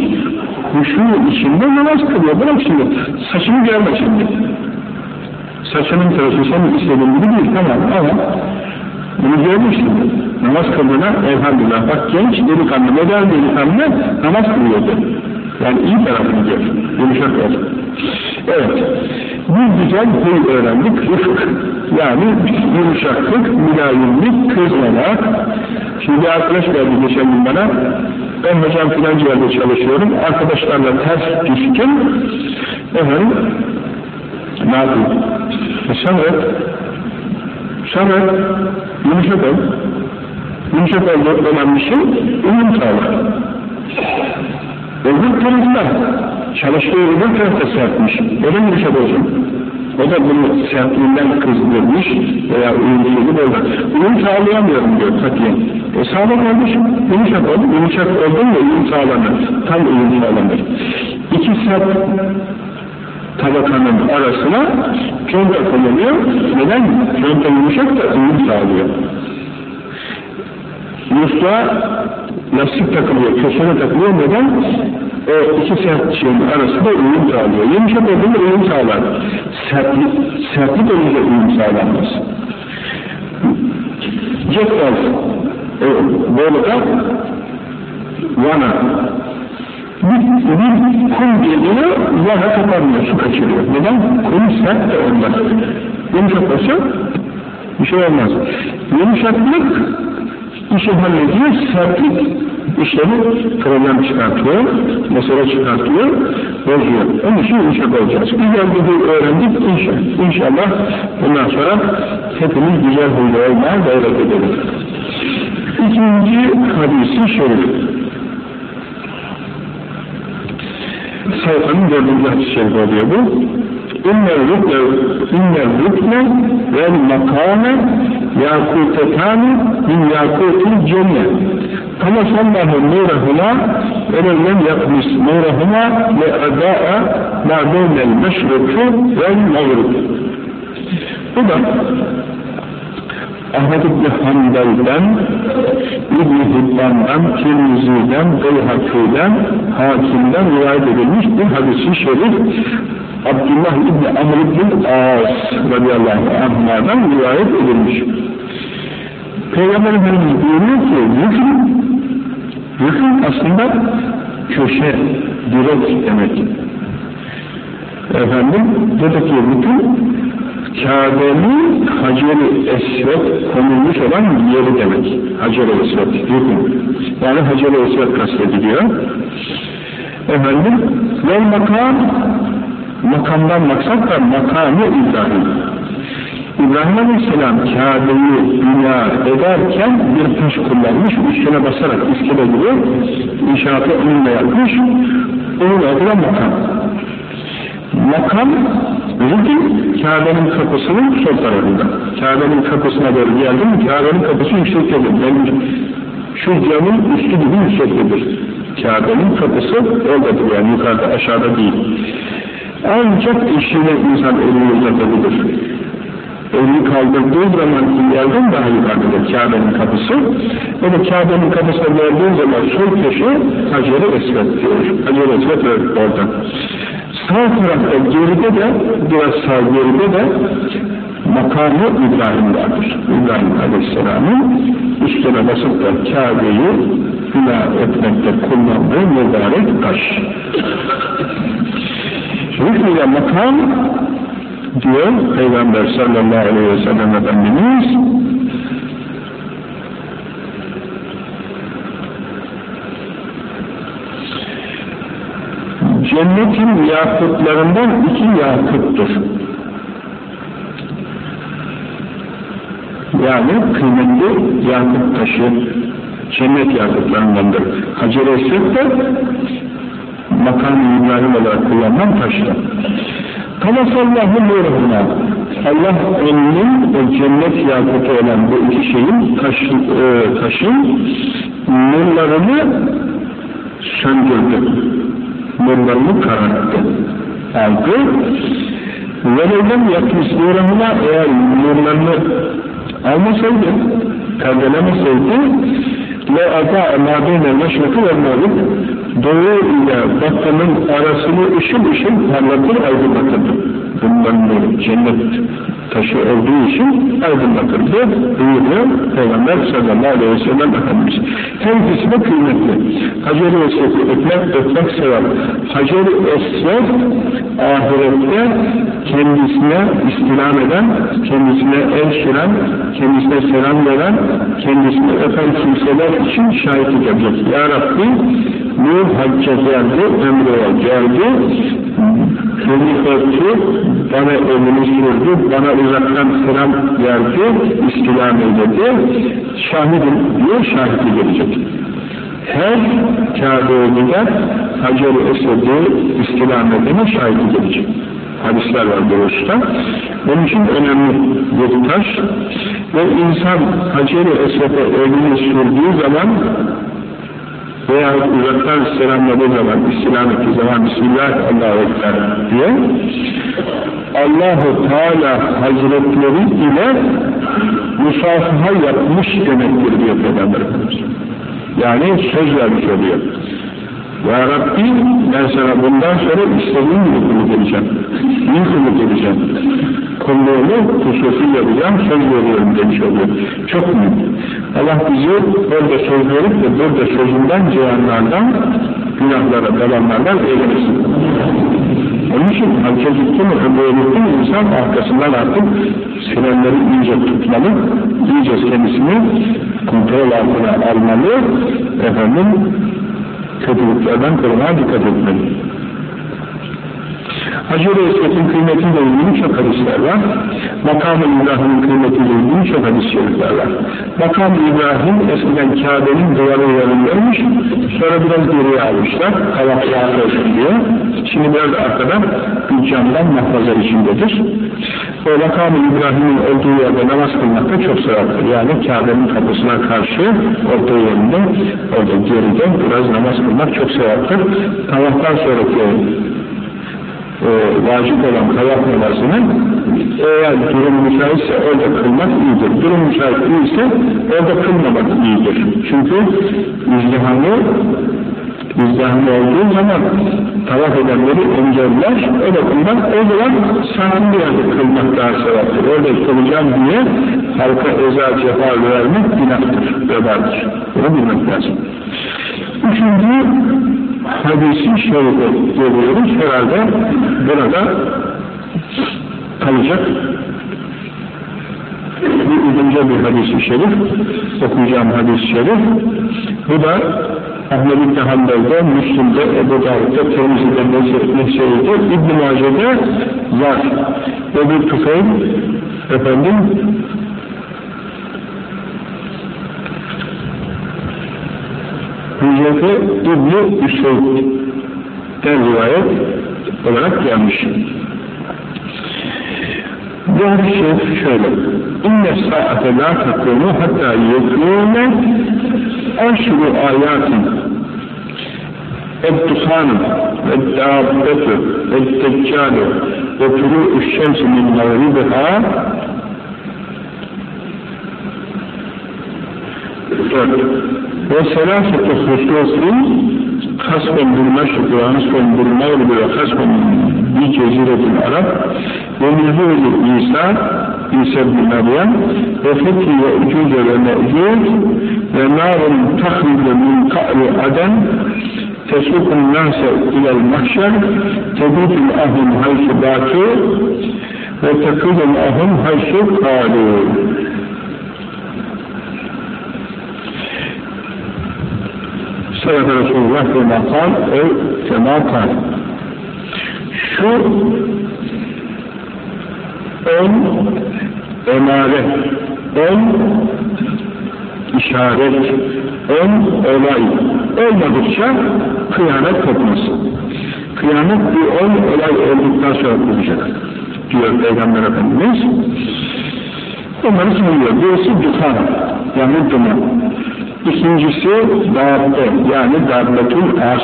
huşu içinde namaz kılıyor. Bırak şimdi, saçını görme şimdi. Saçının tarafı senin istediğin gibi değil, tamam ama bunu görmüştüm. Namaz kıldığına elhamdülillah. Bak genç delikanlı, modern delikanlı namaz kılıyordu. Yani iyi tarafını gör. Yumuşak ol. Evet. Bir güzel huy öğrendik. Rıfk. Yani yumuşaklık, mülayimlik, kızmamak. Şimdi arkadaş geldi geçen gün bana. Ben hocam filanca yerde çalışıyorum. Arkadaşlarla ters düştüm. Efendim ne yapayım? E sonra sonra yumuşak ol. Yumuşak olmak olan bir şey, uyum sağlar. Öbür tarafta, çalıştığı öbür tarafta sertmiş. Öyle yumuşak olsun. O da bunu sertliğinden kızdırmış veya uyumsuzluğu bozar. Uyum sağlayamıyorum diyor katiyen. E sağla kardeşim, yumuşak ol, yumuşak oldun mu uyum sağlanır. Tam uyum sağlanır. İki sert tabakanın arasına conta konuluyor. Neden? Conta yumuşak da uyum sağlıyor. Musluğa lastik takılıyor, köşene takılıyor. Neden? O iki sert arasında uyum sağlıyor. Yumuşak olduğunda uyum sağlar. Sertlik, sertlik olunca uyum sağlanmaz. Jet valve, e, böyle da vana, Bir, kum geliyor, yaha kapanmıyor, su kaçırıyor. Neden? Kum sert de ondan. Yumuşak olsa bir şey olmaz. Yumuşaklık işi hallediyor, sertlik işleri problem çıkartıyor, mesele çıkartıyor, bozuyor. Onun için yumuşak olacağız. Güzel bir öğrendik inşallah. İnşallah bundan sonra hepimiz güzel huylu olmaya gayret edelim. İkinci hadisi şerif. Sayfanın dördüncü hadis-i şerif oluyor bu. İnnel rükne, innel rükne vel makame yakutetani min yakutil cennet. Ama sallahu nurahuma ve lem yakmis nurahuma ve ada'a ma beynel meşrufu vel mağrib. Bu da Ahmet İbni Hanbel'den, İbni Hibban'dan, Tirmizi'den, Beyhaki'den, Hakim'den rivayet edilmiş bir hadisi şerif Abdullah İbni Amr İbni As radıyallahu anh'dan rivayet edilmiş. Peygamber Efendimiz buyuruyor ki rükün, rükün aslında köşe, direk demek. Efendim, buradaki rükün Kabe'nin Hacer-i Esved konulmuş olan yeri demek. Hacer-i Esved, rükün. Yani Hacer-i Esved kastediliyor. Efendim, vel makam, makamdan maksat da makamı İbrahim. İbrahim Aleyhisselam Kabe'yi bina ederken bir taş kullanmış, üstüne basarak iskele gibi inşaatı onunla yapmış, onun adı makam. Makam, rükün Kabe'nin kapısının sol tarafında. Kabe'nin kapısına doğru geldim, Kabe'nin kapısı yüksektedir. Yani şu camın üstü gibi yüksektedir. Kabe'nin kapısı oradadır yani yukarıda aşağıda değil. Ancak işine insan elini uzatabilir. Elini kaldırdığı zaman yerden daha yukarıdadır Kabe'nin kapısı. De Kabe'nin kapısına geldiği zaman sol köşe Hacer-i Esved diyor. Hacer-i Esved orada. Sağ tarafta geride de, biraz sağ geride de makamı İbrahim vardır. İbrahim Aleyhisselam'ın üstüne basıp da Kabe'yi bina etmekte kullandığı mübarek taş. Rüknüyle makam diyor Peygamber sallallahu aleyhi ve sellem Efendimiz cennetin yakutlarından iki yakuttur. Yani kıymetli yakut taşı cennet yakutlarındandır. Hacer-i de makam-ı olarak kullanılan taşlar. Kamasallahu nuruna Allah onun o cennet yakutu olan bu iki şeyin taş, e, taşın nurlarını söndürdü. Nurlarını kararttı. Aldı. Velevlem yakmış nuruna eğer nurlarını almasaydı, perdelemeseydi le ata ma beyne meşrikı ve mağrib doğu ile batının arasını ışıl ışıl parlatır aydınlatırdı. Bundan böyle cennet taşı olduğu için aydınlatırdı. Buyuruyor Peygamber sallallahu aleyhi ve sellem Efendimiz. Her ikisi de kıymetli. Hacer-i Esved'i öpmek, öpmek sevap. Hacer-i Esved ahirette kendisine istilam eden, kendisine el süren, kendisine selam veren, kendisine öpen kimseler için şahitlik edecek. Ya Rabbi, Nuh hacca geldi, ömreye geldi, beni öptü, bana elini sürdü, bana uzaktan selam verdi, istilam edildi, şahidim diye şahitlik edecek. Her Kabe'ye giden Hacer-i Esed'i istilam edene şahitlik edecek. Hadisler var usta. Onun için önemli bir taş ve insan Hacer-i Esed'e elini sürdüğü zaman veya uzaktan selamladığı zaman, ettiği zaman Bismillah Allahu Ekber diye Allahu Teala Hazretleri ile musafaha yapmış demektir diyor Peygamber. Yani söz vermiş oluyor. Ya Rabbi ben sana bundan sonra istediğin gibi kulluk edeceğim. İyi kulluk edeceğim. Kulluğumu hususi yapacağım, söz veriyorum demiş oluyor. Çok mühim. Allah bizi burada söz verip de burada sözünden cihanlardan günahlara, dalanlardan eylemesin. Onun için hareket etti mi, ömrü mi insan arkasından artık sirenleri iyice tutmalı, iyice kendisini kontrol altına almalı, efendim, kötülüklerden korumaya dikkat etmeli. Hacı-ı Esvet'in kıymetiyle ilgili çok hadisler var. Makam-ı İbrahim'in kıymetiyle ilgili çok hadis şerifler var. Makam İbrahim eskiden Kabe'nin duvarı üzerindeymiş, sonra biraz geriye almışlar, tavaflarını olsun diye. Şimdi biraz arkadan bir camdan mahfaza içindedir. O Makam-ı İbrahim'in olduğu yerde namaz kılmak da çok sevaptır. Yani Kabe'nin kapısına karşı olduğu yerinde, orada geride biraz namaz kılmak çok sevaptır. Tavaftan sonraki e, vacip olan tavaf namazını eğer durum müsaitse orada kılmak iyidir. Durum müsait değilse orada kılmamak iyidir. Çünkü izdihamı izdihamı olduğu zaman tavaf edenleri engeller, o bakımdan o zaman bir yerde kılmak daha sevaptır. Orada kılacağım diye halka eza cefa vermek günahtır, vebadır. Bunu bilmek lazım. Üçüncü hadisi şerifi görüyoruz. Herhalde burada kalacak. Bu uzunca bir hadis-i şerif, okuyacağım hadis-i şerif. Bu da Ahmed İbni Hanbel'de, Müslim'de, Ebu Davud'da, Tirmizi'de, Neseri'de, İbn-i Mace'de var. Ebu Tufeyl, efendim, Hücreti İbni Üseyd'den rivayet olarak gelmiş. Bu hadis şerif şöyle. İnne saate la tekunu hatta yekûne aşru ayatin الدخان والدابة والدجال وطلوع الشمس من مغربها وثلاثة خصوص خصم بالمشرق وخصم بالمغرب وخصم بجزيرة العرب. ونزول عيسى عيسى بن مريم وفتح يأجوج ومأجوج ونار تخرج من قعر عدن. تسوق الناس إلى المحشر. تبيت الأهل حيث باتوا وتكون الأهل حيث قالوا Sadaka Resulullah ve makal ev kemakal. Şu on emare, on işaret, on olay olmadıkça kıyamet kopmaz. Kıyamet bir on olay olduktan sonra olacak diyor Peygamber Efendimiz. Onları sayıyor. Birisi duhan, yani duman. İkincisi dabbe, yani dabbetül ars.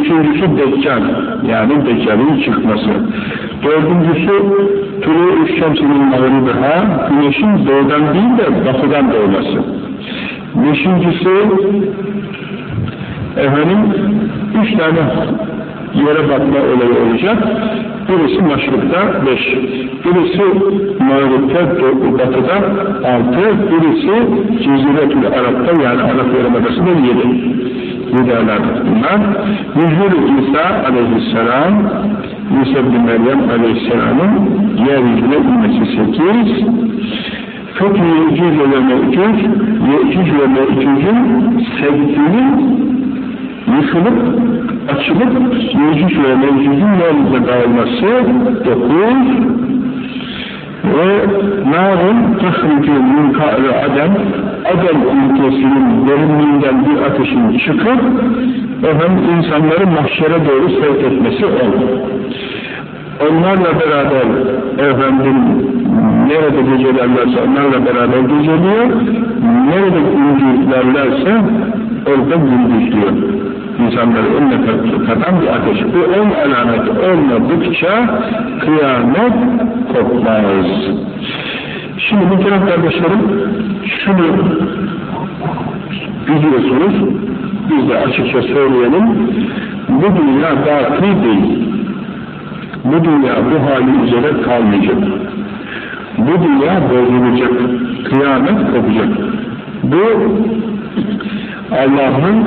Üçüncüsü deccal, yani deccalin çıkması. Dördüncüsü turu şemsinin mağribiha, güneşin doğudan değil de batıdan doğması. Beşincisi, efendim, üç tane yere bakma olayı olacak. Birisi maşrukta beş, birisi mağrupta batıda altı, birisi Ceziretül Arap'ta yani Arap Yarımadası'nda yedi. Yedi bunlar. Yüzül İsa aleyhisselam, İsa bin Meryem aleyhisselamın yeryüzüne inmesi sekiz. Çok Yecüc ve Mecüc, Yecüc ve Mecüc'ün sevginin yıkılıp, açılıp Yecüc ve Mecüc'ün yeryüzüne dağılması dokuz ve narun tahricu min ka'ri adem Adem ülkesinin derinliğinden bir ateşin çıkıp efendim insanları mahşere doğru sevk etmesi olur. Onlarla beraber efendim nerede gecelerlerse onlarla beraber geceliyor, nerede gündüzlerlerse orada gündüzlüyor. İnsanları önüne katan bir ateş. Bu on alamet olmadıkça kıyamet kopmaz. Şimdi muhterem kardeşlerim, şunu biliyorsunuz, biz de açıkça söyleyelim, bu dünya batı değil. Bu dünya bu hali üzere kalmayacak. Bu dünya bozulacak, kıyamet kopacak. Bu Allah'ın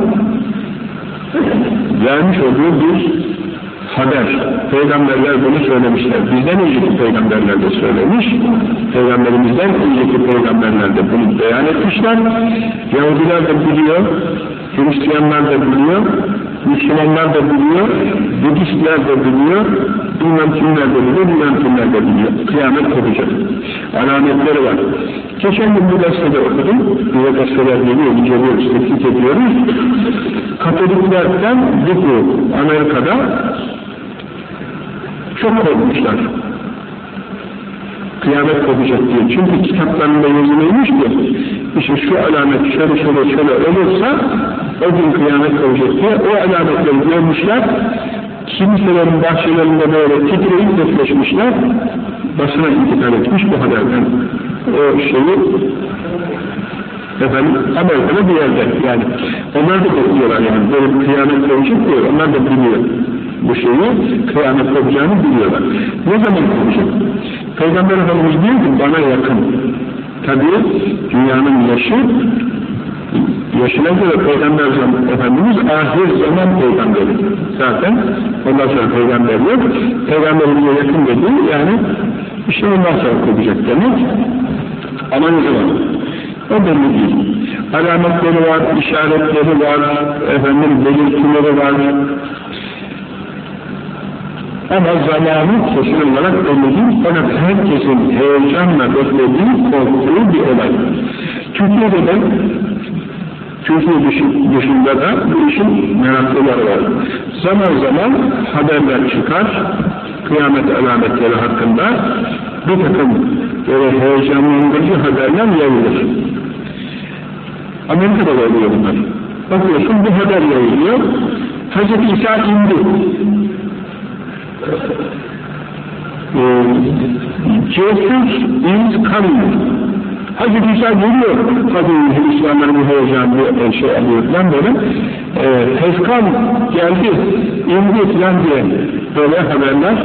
vermiş olduğu bir haber. Peygamberler bunu söylemişler. Bizden önceki peygamberler de söylemiş. Peygamberimizden önceki peygamberler de bunu beyan etmişler. Yahudiler de biliyor, Hristiyanlar da biliyor, Müslümanlar da biliyor, Budistler de biliyor, bilmem kimler de biliyor, bilmem kimler de biliyor. Kıyamet kopacak. Alametleri var. Geçen gün bir gazetede okudum, bir gazeteler geliyor, inceliyoruz, tetkik ediyoruz. Katoliklerden grup Amerika'da çok korkmuşlar. Kıyamet kopacak diye. Çünkü kitaplarında yazılıymış ki işte şu alamet şöyle şöyle şöyle olursa o gün kıyamet kopacak diye o alametleri görmüşler. Kimselerin bahçelerinde böyle titreyip defleşmişler. Basına intikal etmiş bu haberden. O şeyi efendim Amerika'da bir yerde yani. Onlar da bekliyorlar yani. Böyle kıyamet kopacak diyor. Onlar da biliyor bu şeyi kıyamet kopacağını biliyorlar. Ne zaman kopacak? Peygamber Efendimiz diyor ki bana yakın. Tabi dünyanın yaşı yaşına göre Peygamber Efendimiz ahir zaman peygamberi. Zaten ondan sonra peygamber yok. Peygamberimize yakın dediği yani işte ondan sonra kopacak demek. Ama ne zaman? O belli değil. Alametleri var, işaretleri var, efendim belirtileri var, ama zamanı kesin olarak belli değil. Fakat herkesin heyecanla beklediği, korktuğu bir olay. Türkiye'de de Türkiye dışında da bu işin meraklıları var. Zaman zaman haberler çıkar, kıyamet alametleri hakkında bir takım böyle heyecanlandırıcı haberler yayılır. Amerika'da da oluyor bunlar. Bakıyorsun bir haber yayılıyor, Hz. İsa indi. Jesus is coming. Hazreti İsa geliyor. Tabi Hristiyanların bu heyecanlı şey alıyor falan böyle. E, Tezkan geldi, indi falan diye böyle haberler.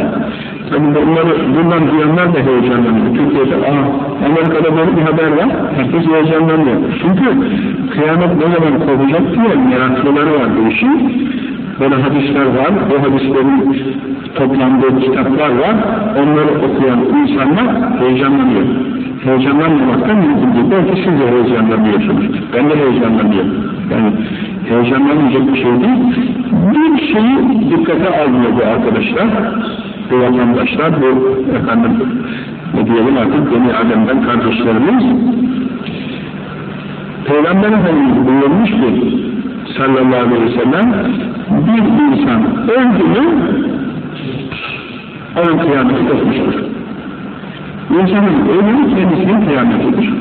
Tabi bunları, bundan duyanlar da heyecanlanıyor. Türkiye'de, aa Amerika'da böyle bir haber var. Herkes heyecanlanıyor. Çünkü kıyamet ne zaman kopacak diye meraklıları var bu işin. Böyle hadisler var, o hadislerin toplandığı kitaplar var, onları okuyan insanlar heyecanlanıyor. Heyecanlanmamaktan mümkün değil. Belki siz de heyecanlanıyorsunuz. Ben de heyecanlanıyorum. Yani heyecanlanmayacak bir şey değil. Bir şeyi dikkate almıyor bu arkadaşlar, bu vatandaşlar, bu efendim ne diyelim artık Beni Adem'den kardeşlerimiz. Peygamber Efendimiz buyurmuş ki sallallahu aleyhi ve sellem bir insan öldü mü onun kıyameti kopmuştur. İnsanın ölümü kendisinin kıyametidir.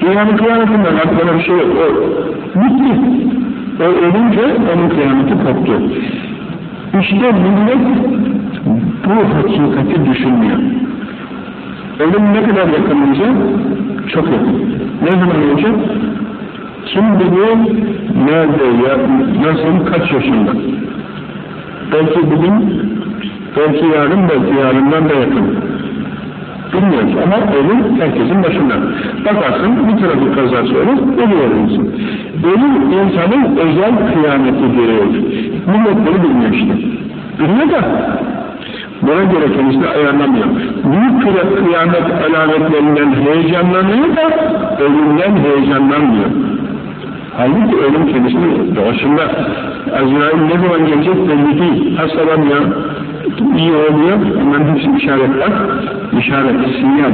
Dünyanın kıyametinden aklına bir şey yok. O bitti. O ölünce onun kıyameti koptu. İşte millet bu hakikati düşünmüyor. Ölüm ne kadar yakınınca? Çok yakın. Ne zaman olacak? Kim biliyor, nerede, ya, nasıl, kaç yaşında? Belki bugün, belki yarın, belki yarından da yakın. Bilmiyoruz ama ölüm herkesin başında. Bakarsın bir trafik kazası olur, ölüyor insan. Ölüm insanın özel kıyameti gereği. Milletleri bilmiyor işte. Bilmiyor da Buna göre kendisini ayarlamıyor. Büyük kıyamet alametlerinden heyecanlanıyor da ölümden heyecanlanmıyor. Halbuki ölüm kendisini doğasında Azrail ne zaman gelecek belli değil. Hastalanıyor, iyi oluyor, onların hepsi işaret var. İşaret, sinyal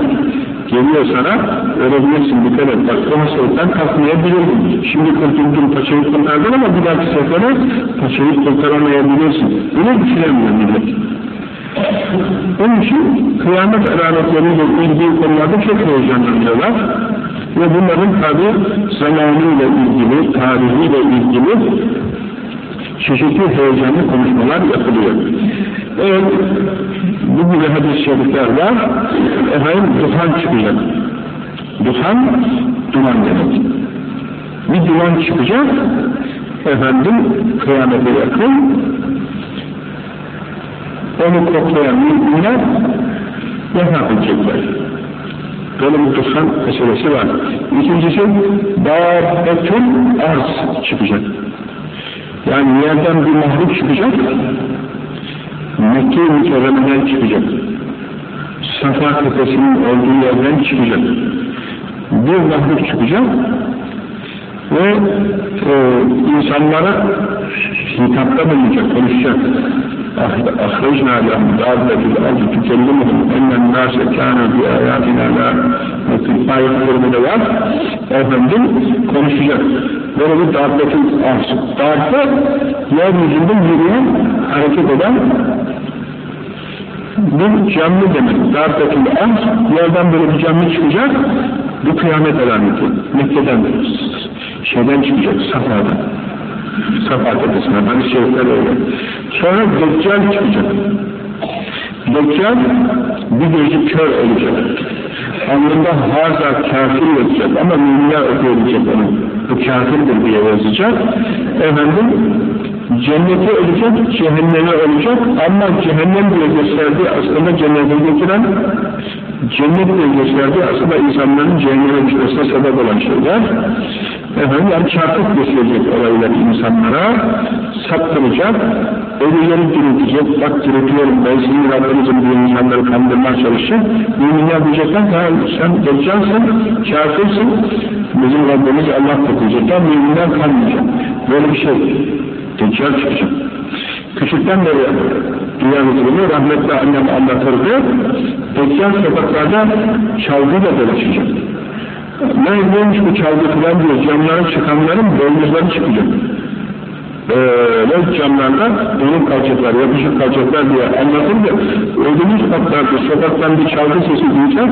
geliyor sana, ölebilirsin, dikkat et. Bak bu hastalıktan kalkmayabilirsin. Şimdi kurtuldun, paçayı kurtardın ama bir dahaki sefere paçayı kurtaramayabilirsin. Bunu düşünemiyor millet. Onun için kıyamet alametleriyle ilgili konularda çok heyecanlanıyorlar. Ve bunların tabi zamanıyla ilgili, tarihiyle ilgili çeşitli heyecanlı konuşmalar yapılıyor. Evet, bu gibi hadis-i şerifler var. Efendim, duhan çıkacak. Duhan, duman demek. Bir duman çıkacak, efendim, kıyamete yakın, onu koklayan müminler vefat edecekler. Böyle tutan meselesi var. İkincisi, Dâbbetül arz çıkacak. Yani yerden bir mahluk çıkacak, Mekke-i Mükerreme'den çıkacak. Safa tepesinin olduğu yerden çıkacak. Bir mahluk çıkacak ve e, insanlara hitapta bulunacak, konuşacak. أخرجنا لهم دابة الأرض تكلمهم أن الناس كانوا بآياتنا لا ayetlerinde var. Efendim konuşacak. Böyle bir dabbetin arsı. Dabbe yeryüzünde yürüyen, hareket eden bir canlı demek. Dabbetin arz, yerden böyle bir canlı çıkacak. Bu kıyamet alameti. Mekke'den şeyden çıkacak, Safa'dan. Safa tepesine, hani şerifler öyle. Sonra Deccal çıkacak. Deccal bir gözü kör olacak. Alnında haza kafir yazacak ama müminler okuyacak onu. Bu kafirdir diye yazacak. Efendim, cennete olacak, cehenneme olacak. Ama cehennem diye gösterdiği aslında cennete getiren cennet diye gösterdiği aslında insanların cehenneme düşmesine sebep olan şeyler. Efendim, yani çarpık gösterecek olaylar insanlara, saptıracak, ölüleri diriltecek, bak diriltiyorum ben sizin Rabbinizim diye insanları kandırmaya çalışacak. Müminler diyecekler ki, sen deccalsın, kafirsın, bizim Rabbimiz Allah diyecekler, müminler kanmayacak. Böyle bir şey, deccal çıkacak. Küçükten beri dünya huzurunu rahmetli annem anlatırdı. Deccal sokaklarda çalgıyla dolaşacak. Ne neymiş bu çalgı falan diyor, camlara çıkanların boynuzları çıkacak. Böyle camlarda benim kalacaklar, yapışık kalacaklar diye anlatırdı. Ödümüz patlardı, sokaktan bir çalgı sesi duyacak,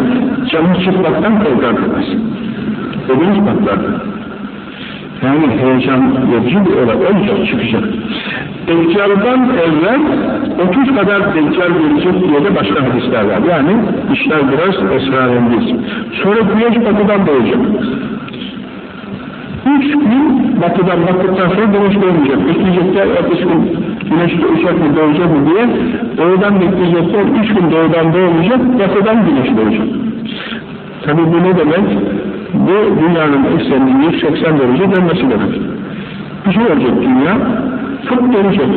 camı çıkmaktan korkardı biz. Ödümüz patlardı. Yani heyecan verici bir olay olacak, çıkacak. Deccal'dan evvel 30 kadar Deccal gelecek diye de başka hadisler var. Yani işler biraz esrarengiz. Sonra güneş batıdan doğacak. Üç gün batıdan baktıktan sonra güneş doğmayacak. Bekleyecekler, ertesi gün güneş doğacak mı, doğacak mı diye doğudan bekleyecekler. Üç gün doğudan doğmayacak, batıdan güneş doğacak. Tabi bu ne demek? Bu dünyanın ekseninin 180 derece dönmesi demek. Bir şey olacak dünya, fırt dönecek.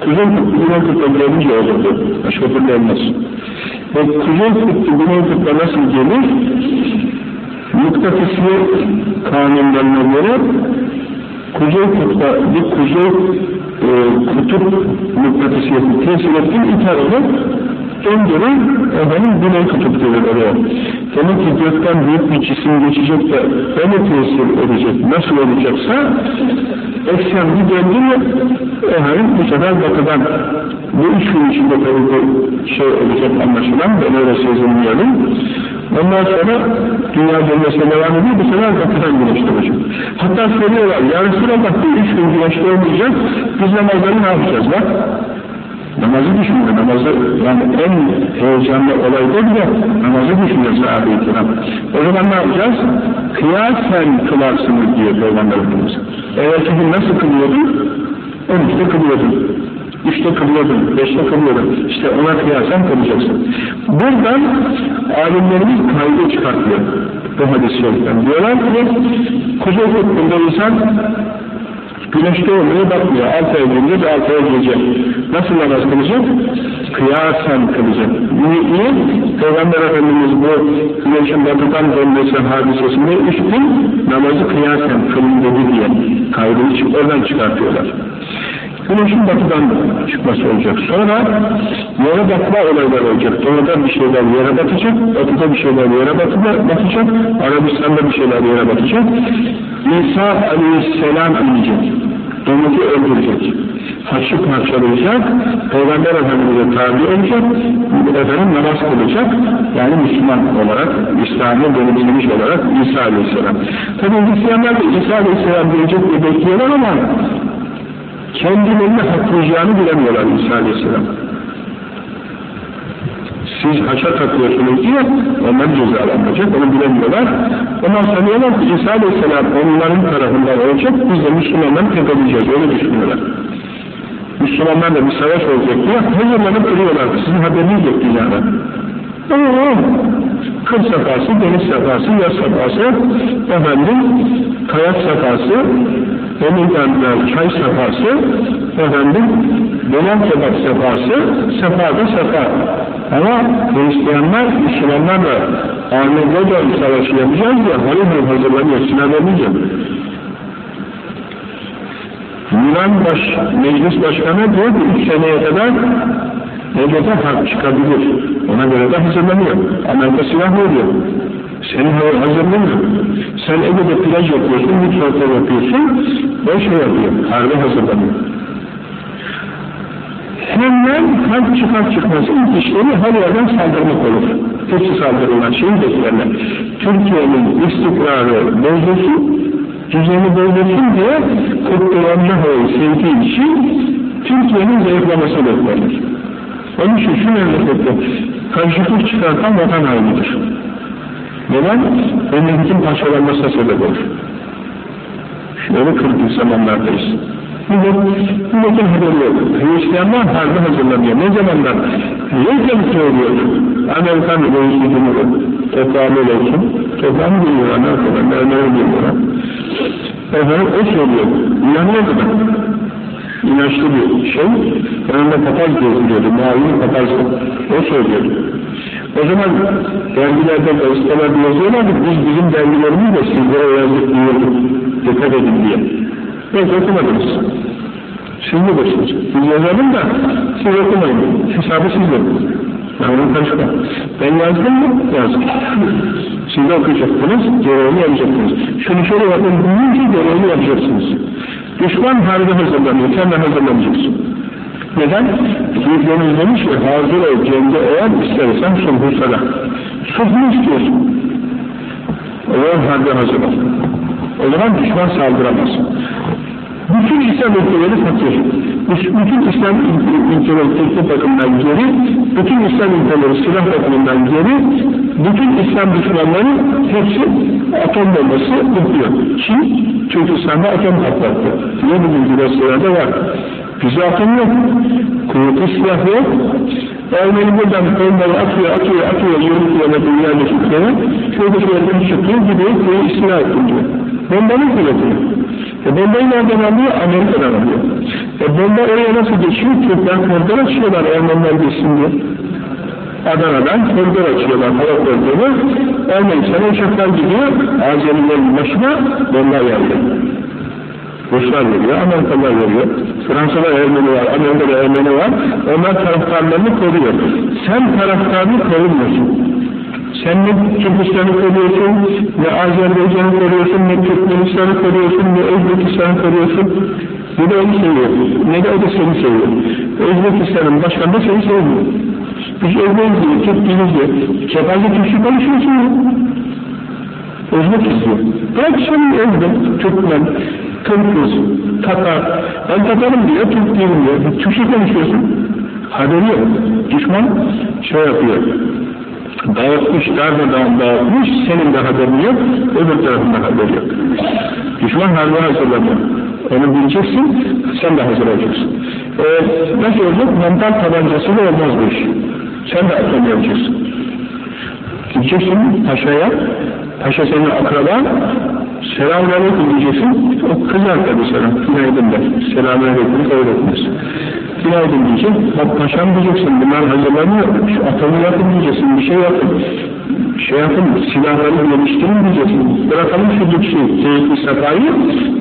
Kuzey kutbu güney kutbu gelince olurdu. Başka türlü olmaz. Ve kuzey kutbu güney kutbu nasıl gelir? Mıknatıslı kanunlarına göre kuzey kutba, bir kuzey e, kutup mıknatısiyeti tesir ettiği ithal olur döndürür, efendim güney kutup gelir oraya. Demek ki gökten büyük bir cisim geçecek de onu tesir edecek, nasıl olacaksa eksen bir döndü mü efendim bu sefer batıdan bu üç gün içinde tabii bu şey olacak anlaşılan ben öyle sezilmeyelim. Ondan sonra dünya dönmesine devam ediyor, bu sefer batıdan güneş. Hatta söylüyorlar, ya Resulallah bir üç gün güneş doğmayacak, biz namazları ne yapacağız bak? Namazı düşünüyor, namazı yani en heyecanlı olayda bile namazı düşünüyor sahabe-i kiram. O zaman ne yapacağız? Kıyasen kılarsınız diyor Peygamber Efendimiz. Evvelki gün nasıl kılıyordun? 12'de kılıyordun. Üçte kılıyordun, beşte kılıyordun. İşte ona kıyasen kılacaksın. Buradan alimlerimiz kaydı çıkartıyor. Bu hadis-i. Diyorlar ki, kuzey kutbunda insan Güneş doğmuyor bakmıyor. Altı ay gündüz, altı ay gece. Nasıl namaz kılacak? Kıyasen kılacak. Niye? Peygamber Efendimiz bu güneşin batıdan dönmesi hadisesinde üç gün namazı kıyasen kılın dedi diye kaydını oradan çıkartıyorlar. Güneşin batıdan çıkması olacak. Sonra yere batma olaylar olacak. Doğuda bir şeyler yere batacak, batıda bir şeyler yere batacak, Arabistan'da bir şeyler yere batacak. İsa aleyhisselam inecek. Domuzu öldürecek. Haçı parçalayacak, Peygamber Efendimiz'e tabi olacak, efendim namaz kılacak, yani Müslüman olarak, İslam'ı benimsemiş olarak İsa Aleyhisselam. Tabi Hristiyanlar da İsa Aleyhisselam gelecek diye bekliyorlar ama kendilerini haklayacağını bilemiyorlar İsa Aleyhisselam. Siz haça takıyorsunuz diye onlar cezalandıracak, onu bilemiyorlar. Onlar sanıyorlar ki İsa Aleyhisselam onların tarafından olacak, biz de Müslümanları fethedeceğiz, öyle düşünüyorlar. Müslümanlarla bir savaş olacak diye hazırlanıp duruyorlar, sizin haberiniz yok dünyadan. Oo, kır sefası, deniz sefası, yaz sefası, efendim, kayak sefası, eminlerler çay sefası, efendim, dönem kebap sefası, sefada sefa. Ama Hristiyanlar, Müslümanlarla Armageddon savaşı yapacağız ya, harım hazırlanıyor, sinirlenmeyeceğim. Yunan baş, meclis başkanı diyor ki üç seneye kadar Ege'de harp çıkabilir. Ona göre de hazırlanıyor. Amerika silah veriyor. Seni hazırlamıyor. Sen Ege'de plaj yapıyorsun, mutfakta yapıyorsun, o şey yapıyor, harbe hazırlanıyor. Hemen harp çıkar çıkmaz ilk işleri her yerden saldırmak olur. Hepsi saldırılan şeyi beklerler. Türkiye'nin istikrarı bozulsun, düzeni bozulsun diye kutlayanlı hava sevdiği için Türkiye'nin zayıflaması beklenir. Onun için şu memlekette karışıklık çıkartan vatan hainidir. Neden? Memleketin parçalanmasına sebep olur. Şöyle kırdık zamanlardayız. Millet, milletin haberi yok. Hristiyanlar harbi hazırlanıyor. Ne zamanlar? Reagan söylüyor. Amerikan reisi cumhuru. Toprağını olsun. Toprağını. Ne yapıyorlar? Nerelere biliyorlar? Efendim o söylüyor. İnanıyor kadar. İnançlı bir şey. Yanında papaz geziliyordu. Mavi papaz. O söylüyordu. O zaman dergilerde, gazetelerde yazıyorlardı. Biz bizim dergilerimizle sizlere yazdık diyorduk. Dikkat edin diye. Belki okumadınız. Siz mi başınız? Biz yazalım da siz okumayın. Hesabı siz verin. Yavrum. Ben yazdım mı? Yazdım. Siz de okuyacaksınız, görevini yapacaksınız. Şunu şöyle yapın, büyüyünce görevini yapacaksınız. Düşman harbi hazırlanıyor, sen de hazırlanacaksın. Neden? Büyüklerimiz demiş ki, hazır ol, cenge eğer istersen sulhu sana. Sulhu istiyorsun. O zaman harbi hazır ol. O zaman düşman saldıramaz. Bütün İslam ülkeleri fakir. Bütün İslam ülkeleri teknik bakımdan geri, bütün İslam ülkeleri silah bakımından geri, bütün İslam düşmanları hepsi atom bombası yapıyor. Çin, Türkistan'da atom patlattı. Ne bugün gazetelerde var. Bize atom yok. Kuvvetli silah yok. Ermeni buradan bombayı atıyor, atıyor, atıyor, 20 kilometre yerleşiklere. Şöyle şöyle çıkıyor, gidiyor, köyü istila ettim diyor. Bombanın kuvvetini. E bombayı nereden alıyor? Amerika'dan alıyor. E bomba oraya nasıl geçiyor? Türkler koridor açıyorlar Ermeniler geçsin diye. Adana'dan koridor açıyorlar, hava koridoru. Ermenistan'a uçaklar gidiyor, Azerilerin başına bomba geldi. Ruslar veriyor, Amerikalılar veriyor. Fransa'da Ermeni var, Amerika'da Ermeni var. Onlar taraftarlarını koruyor. Sen taraftarını korumuyorsun. Sen ne Türkistan'ı koruyorsun, ne Azerbaycan'ı koruyorsun, ne Türkmenistan'ı koruyorsun, ne Özbekistan'ı koruyorsun. Ne de onu seviyor, ne de o da seni seviyor. Özbekistan'ın başkanı da seni sevmiyor. Biz Özbekiz diye, Türk değiliz diye. Türkçe konuşuyorsun. Özbek istiyor. Bırak sen Özbek, Türkmen, Kırkız, Tatar. Ben Tatarım diyor, Türk değilim diyor. Türkçe konuşuyorsun. Haberi yok. Düşman şey yapıyor dağıtmış, darmadan dağıtmış, senin de haberin yok, öbür tarafında haberi yok. Düşman harbi hazırlanıyor. Onu bileceksin, sen de hazır olacaksın. Ee, nasıl olacak? Mental tabancasıyla olmaz bu iş. Sen de atom yapacaksın. Gideceksin paşaya, paşa senin akraban, selamun aleyküm diyeceksin, o kızar tabi sana, günaydın der. Selamun aleyküm kabul etmez. Günaydın diyecek, bak paşam diyeceksin, bunlar hazırlanıyor, şu atomu yapın diyeceksin, bir şey yapın. Şey yapın, silahları geliştirin diyeceksin, bırakalım şu lüksü, keyifli sefayı,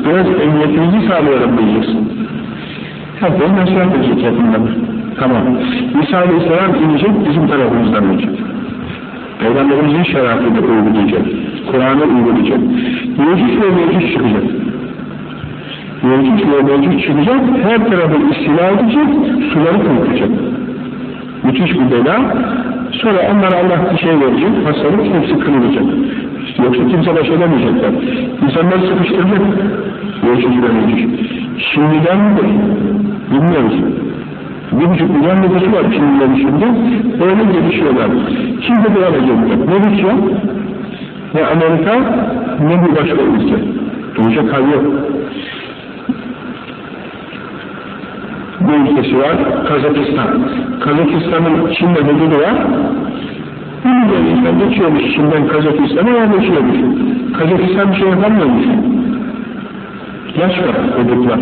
biraz emniyetinizi sağlayalım diyeceksin. Herkes nasihat edecek yakından. Tamam. İsa-i İslam inecek, bizim tarafımızdan inecek. Peygamberimizin şeriatını uygulayacak. Kur'an'ı uygulayacak. Mevcut ve mevcut çıkacak. Mevcut ve mevcut çıkacak, her tarafı istila edecek, suları kurtulacak. Müthiş bir bela. Sonra onlara Allah bir şey verecek, hastalık hepsi kırılacak. Yoksa kimse baş edemeyecekler. İnsanlar sıkıştıracak. Mevcut ve mevcut. Şimdiden midir? Bilmiyoruz. Bir buçuk milyon nüfusu var Çinlilerin şimdi. Öyle gelişiyorlar. Şimdi böyle gelecek. Ne Rusya, ne Amerika, ne bir başka ülke. Duracak hal yok. Bu ülkesi var, Kazakistan. Kazakistan'ın Çin'le hududu var. Bir milyon insan geçiyormuş Çin'den Kazakistan'a yerleşiyormuş. Kazakistan bir şey yapamıyormuş. Yaş var, çocuklar.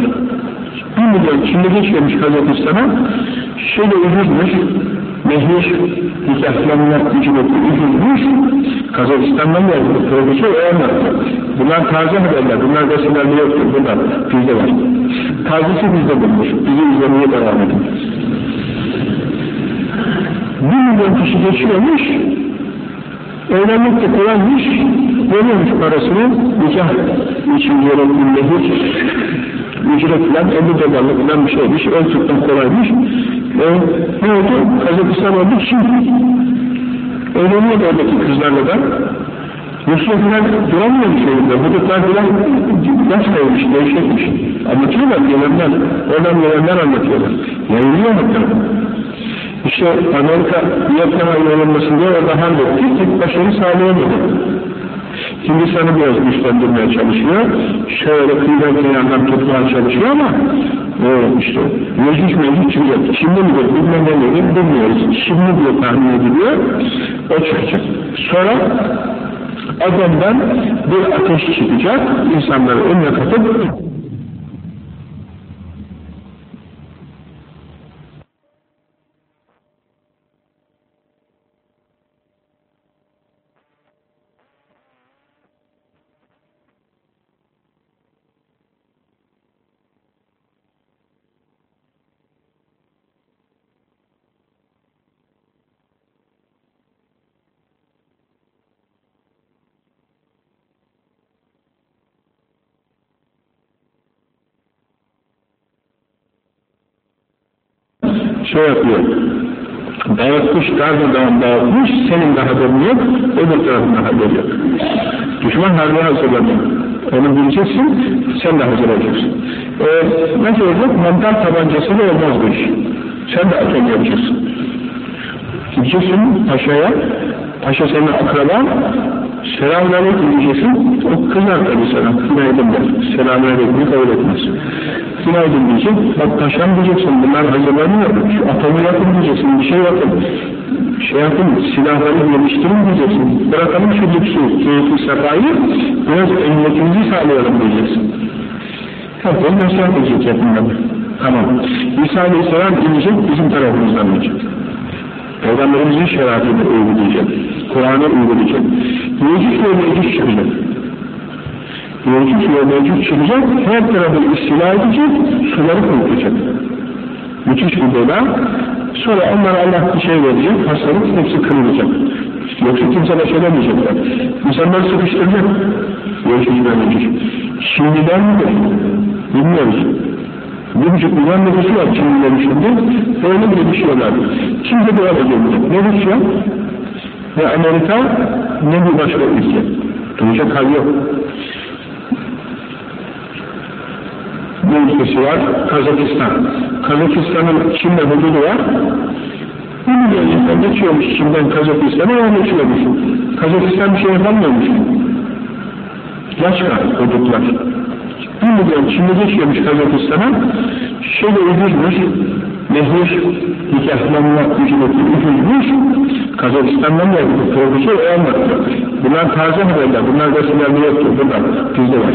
Bir milyon Çin'de geçiyormuş Kazakistan'a, şöyle ucuzmuş, mehir nikahlanma ücreti ucuzmuş, Kazakistan'dan geldi, profesör o anlattı. Bunlar taze haberler, bunlar gazetelerde yoktur, bunlar bizde var. Tazesi bizde bulmuş, bizi izlemeye devam edin. Bir milyon kişi geçiyormuş, evlenmek de kolaymış, veriyormuş parasını, nikah için gerekli mehir, ücret falan 50 dolarlık falan bir şeymiş, el tutmak kolaymış. E, ne oldu? Kazakistan oldu şimdi. Evleniyor oradaki kızlarla da. Rusya falan duramıyormuş evinde. Hudutlar falan yaş koymuş, gevşekmiş. Anlatıyorlar gelenler, oradan gelenler anlatıyorlar. Yayılıyor muhtemelen. İşte Amerika Vietnam'a yayılmasın diye orada halletti, tek başarı sağlayamadı. Hindistan'ı biraz güçlendirmeye çalışıyor. Şöyle kıyıdan kenardan tutmaya çalışıyor ama e, işte meclis meclis çıkacak. Şimdi midir bilmem ne nedir bilmiyoruz. Şimdi diye tahmin ediliyor. O çıkacak. Sonra adamdan bir ateş çıkacak. insanları önüne katıp şey yapıyor. Dağıtmış, darmadan dağıtmış, senin de haberin yok, öbür tarafında haberi yok. Düşman harbi hazırlanıyor. Onu bileceksin, sen de hazır olacaksın. Ee, nasıl olacak? Mental tabancasıyla olmaz bu iş. Sen de atom yapacaksın. Gideceksin paşaya, paşa senin akraban, selamünaleyküm diyeceksin, o kızar tabi sana, günaydın der. Selamünaleyküm kabul etmez. Günaydın diyecek, bak paşam diyeceksin, bunlar hazırlanıyor, şu atomu yapın diyeceksin, bir şey yapın. Şey yapın, silahları geliştirin diyeceksin, bırakalım şu lüksü, keyifli sefayı, biraz emniyetimizi sağlayalım diyeceksin. Tabi onu nasihat edecek yakınları. Tamam. İsa Aleyhisselam inecek, bizim tarafımızdan inecek. Peygamberimizin şeriatını uygulayacak. Kur'an'ı uygulayacak. Yecüc ve Mecüc çıkacak. Yecüc ve Mecüc çıkacak, her tarafı istila edecek, suları kurtulacak. Müthiş bir bela. Sonra onlara Allah bir şey verecek, hastalık hepsi kırılacak. Yoksa kimse baş edemeyecekler. İnsanlar sıkıştıracak. Yecüc ve Mecüc. Şimdiden midir? Bilmiyoruz. Bir buçuk milyon nüfusu var Çinlilerin şimdi. Böyle bir düşüyorlar. Kimse de öyle gelmiyor. Ne Rusya, ne Amerika, ne bir başka ülke. Duyacak hal yok. Bir ülkesi var, Kazakistan. Kazakistan'ın Çin'le hududu var. Bir geçiyormuş Çin'den Kazakistan'a yerleşiyormuş. Kazakistan bir şey yapamıyormuş. Var hudutlar. Bir milyon geçiyormuş Kazakistan'a, şöyle ucuzmuş, mehir nikahlanma ücreti ucuzmuş, Kazakistan'dan geldi, profesör o anlattı. Bunlar taze haberler, bunlar gazetelerde yoktur, bunlar bizde var.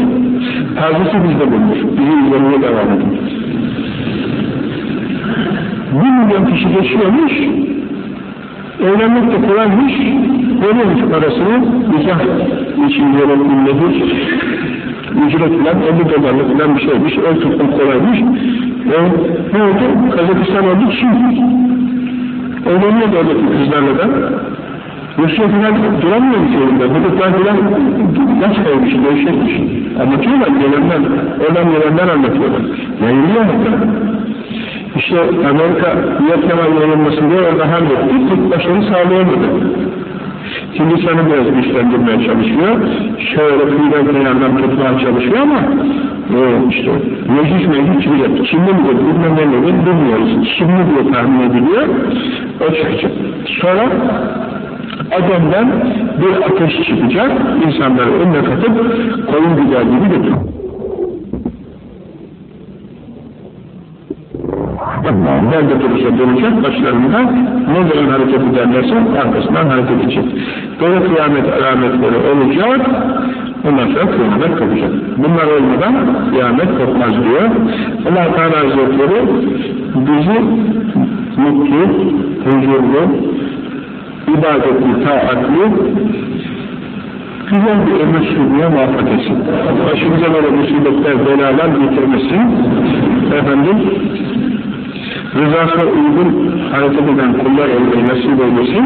Tazesi bizde bulmuş, bizi izlemeye devam edin. Bir milyon kişi geçiyormuş, evlenmek de kolaymış, veriyormuş parasını, nikah için gerekli mehir, ücret filan 50 dolarlık filan bir şeymiş, el tutmak kolaymış. E, ne oldu? Kazakistan oldu şimdi. Evleniyor da oradaki kızlarla da. Rusya filan duramıyor mu yerinde? Hudutlar filan yaş koymuş, gevşekmiş. Anlatıyorlar gelenler, oradan gelenler anlatıyorlar. Yayılıyor muhtemelen. İşte Amerika Vietnam'a yayılmasın diye orada halletti, tek başarı sağlayamadı. Hindistan'ı biraz güçlendirmeye çalışıyor. Şöyle kıyıdan kenardan tutmaya çalışıyor ama e, işte meclis meclis çıkacak. Şimdi mi de bilmem ne nedir bilmiyoruz. Şimdi diye tahmin ediliyor. O çıkacak. Sonra adamdan bir ateş çıkacak. insanları önüne katıp koyun güder gibi götürüyor. Nerede durursa duracak başlarında ne zaman hareket ederlerse arkasından hareket edecek. Böyle kıyamet alametleri olacak ondan sonra kıyamet kopacak. Bunlar olmadan kıyamet kopmaz diyor. Allah Teala Hazretleri bizi mutlu, huzurlu, ibadetli, taatli güzel bir ömür sürmeye muvaffak etsin. Başımıza böyle musibetler, belalar getirmesin. Efendim, rızasına uygun hareket eden kullar olmayı nasip eylesin.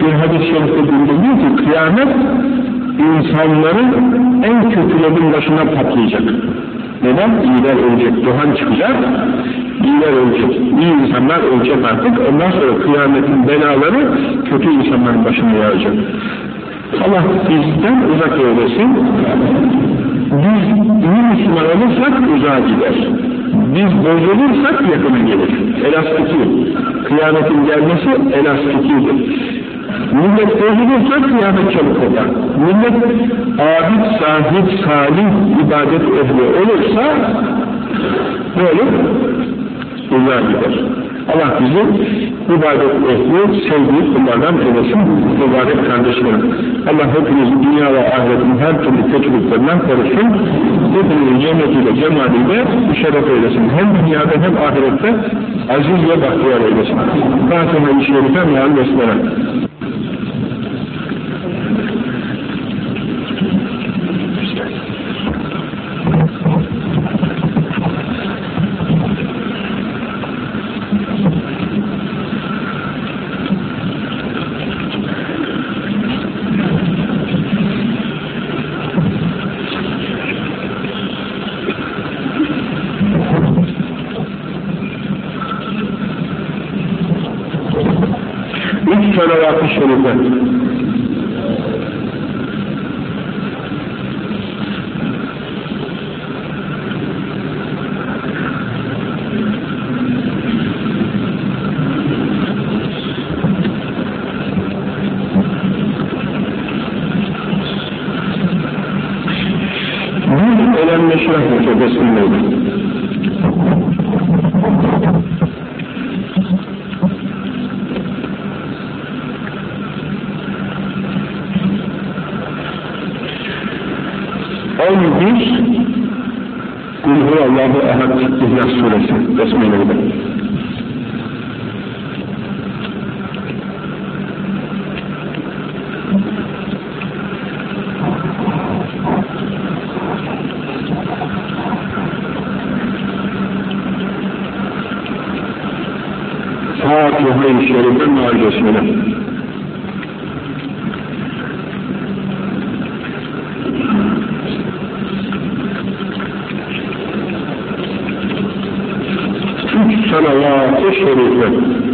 Bir hadis-i şerifte bildiriyor ki, kıyamet insanların en kötülerin başına patlayacak. Neden? İyiler ölecek, duhan çıkacak, iyiler ölecek, iyi insanlar ölecek artık, ondan sonra kıyametin belaları kötü insanların başına yağacak. Allah bizden uzak eylesin. Biz iyi Müslüman olursak uzağa gider. Biz bozulursak yakına gelir. Elastiki. Kıyametin gelmesi elastikidir. Millet bozulursa kıyamet çabuk olur. Millet abid, sahip, salih, ibadet ehli olursa olur? Uzağa gider. Allah bizi ibadet ehli, sevdiği kullardan eylesin, mübarek kardeşlerim. Allah hepinizi dünya ve ahiretin her türlü kötülüklerinden korusun. Hepinizi cennetiyle, cemaliyle müşerref eylesin. Hem dünyada hem ahirette aziz ve bahtiyar eylesin. Fatiha-i Şerife meal besmele. Üç salavat-ı şerife. Bir elem meşrah mütebessimleydi. On bir Kulhu Allahu Ahad İhlas Suresi Besmele'de. Fatiha-i Şerife Meal Besmele. Üç salavat-ı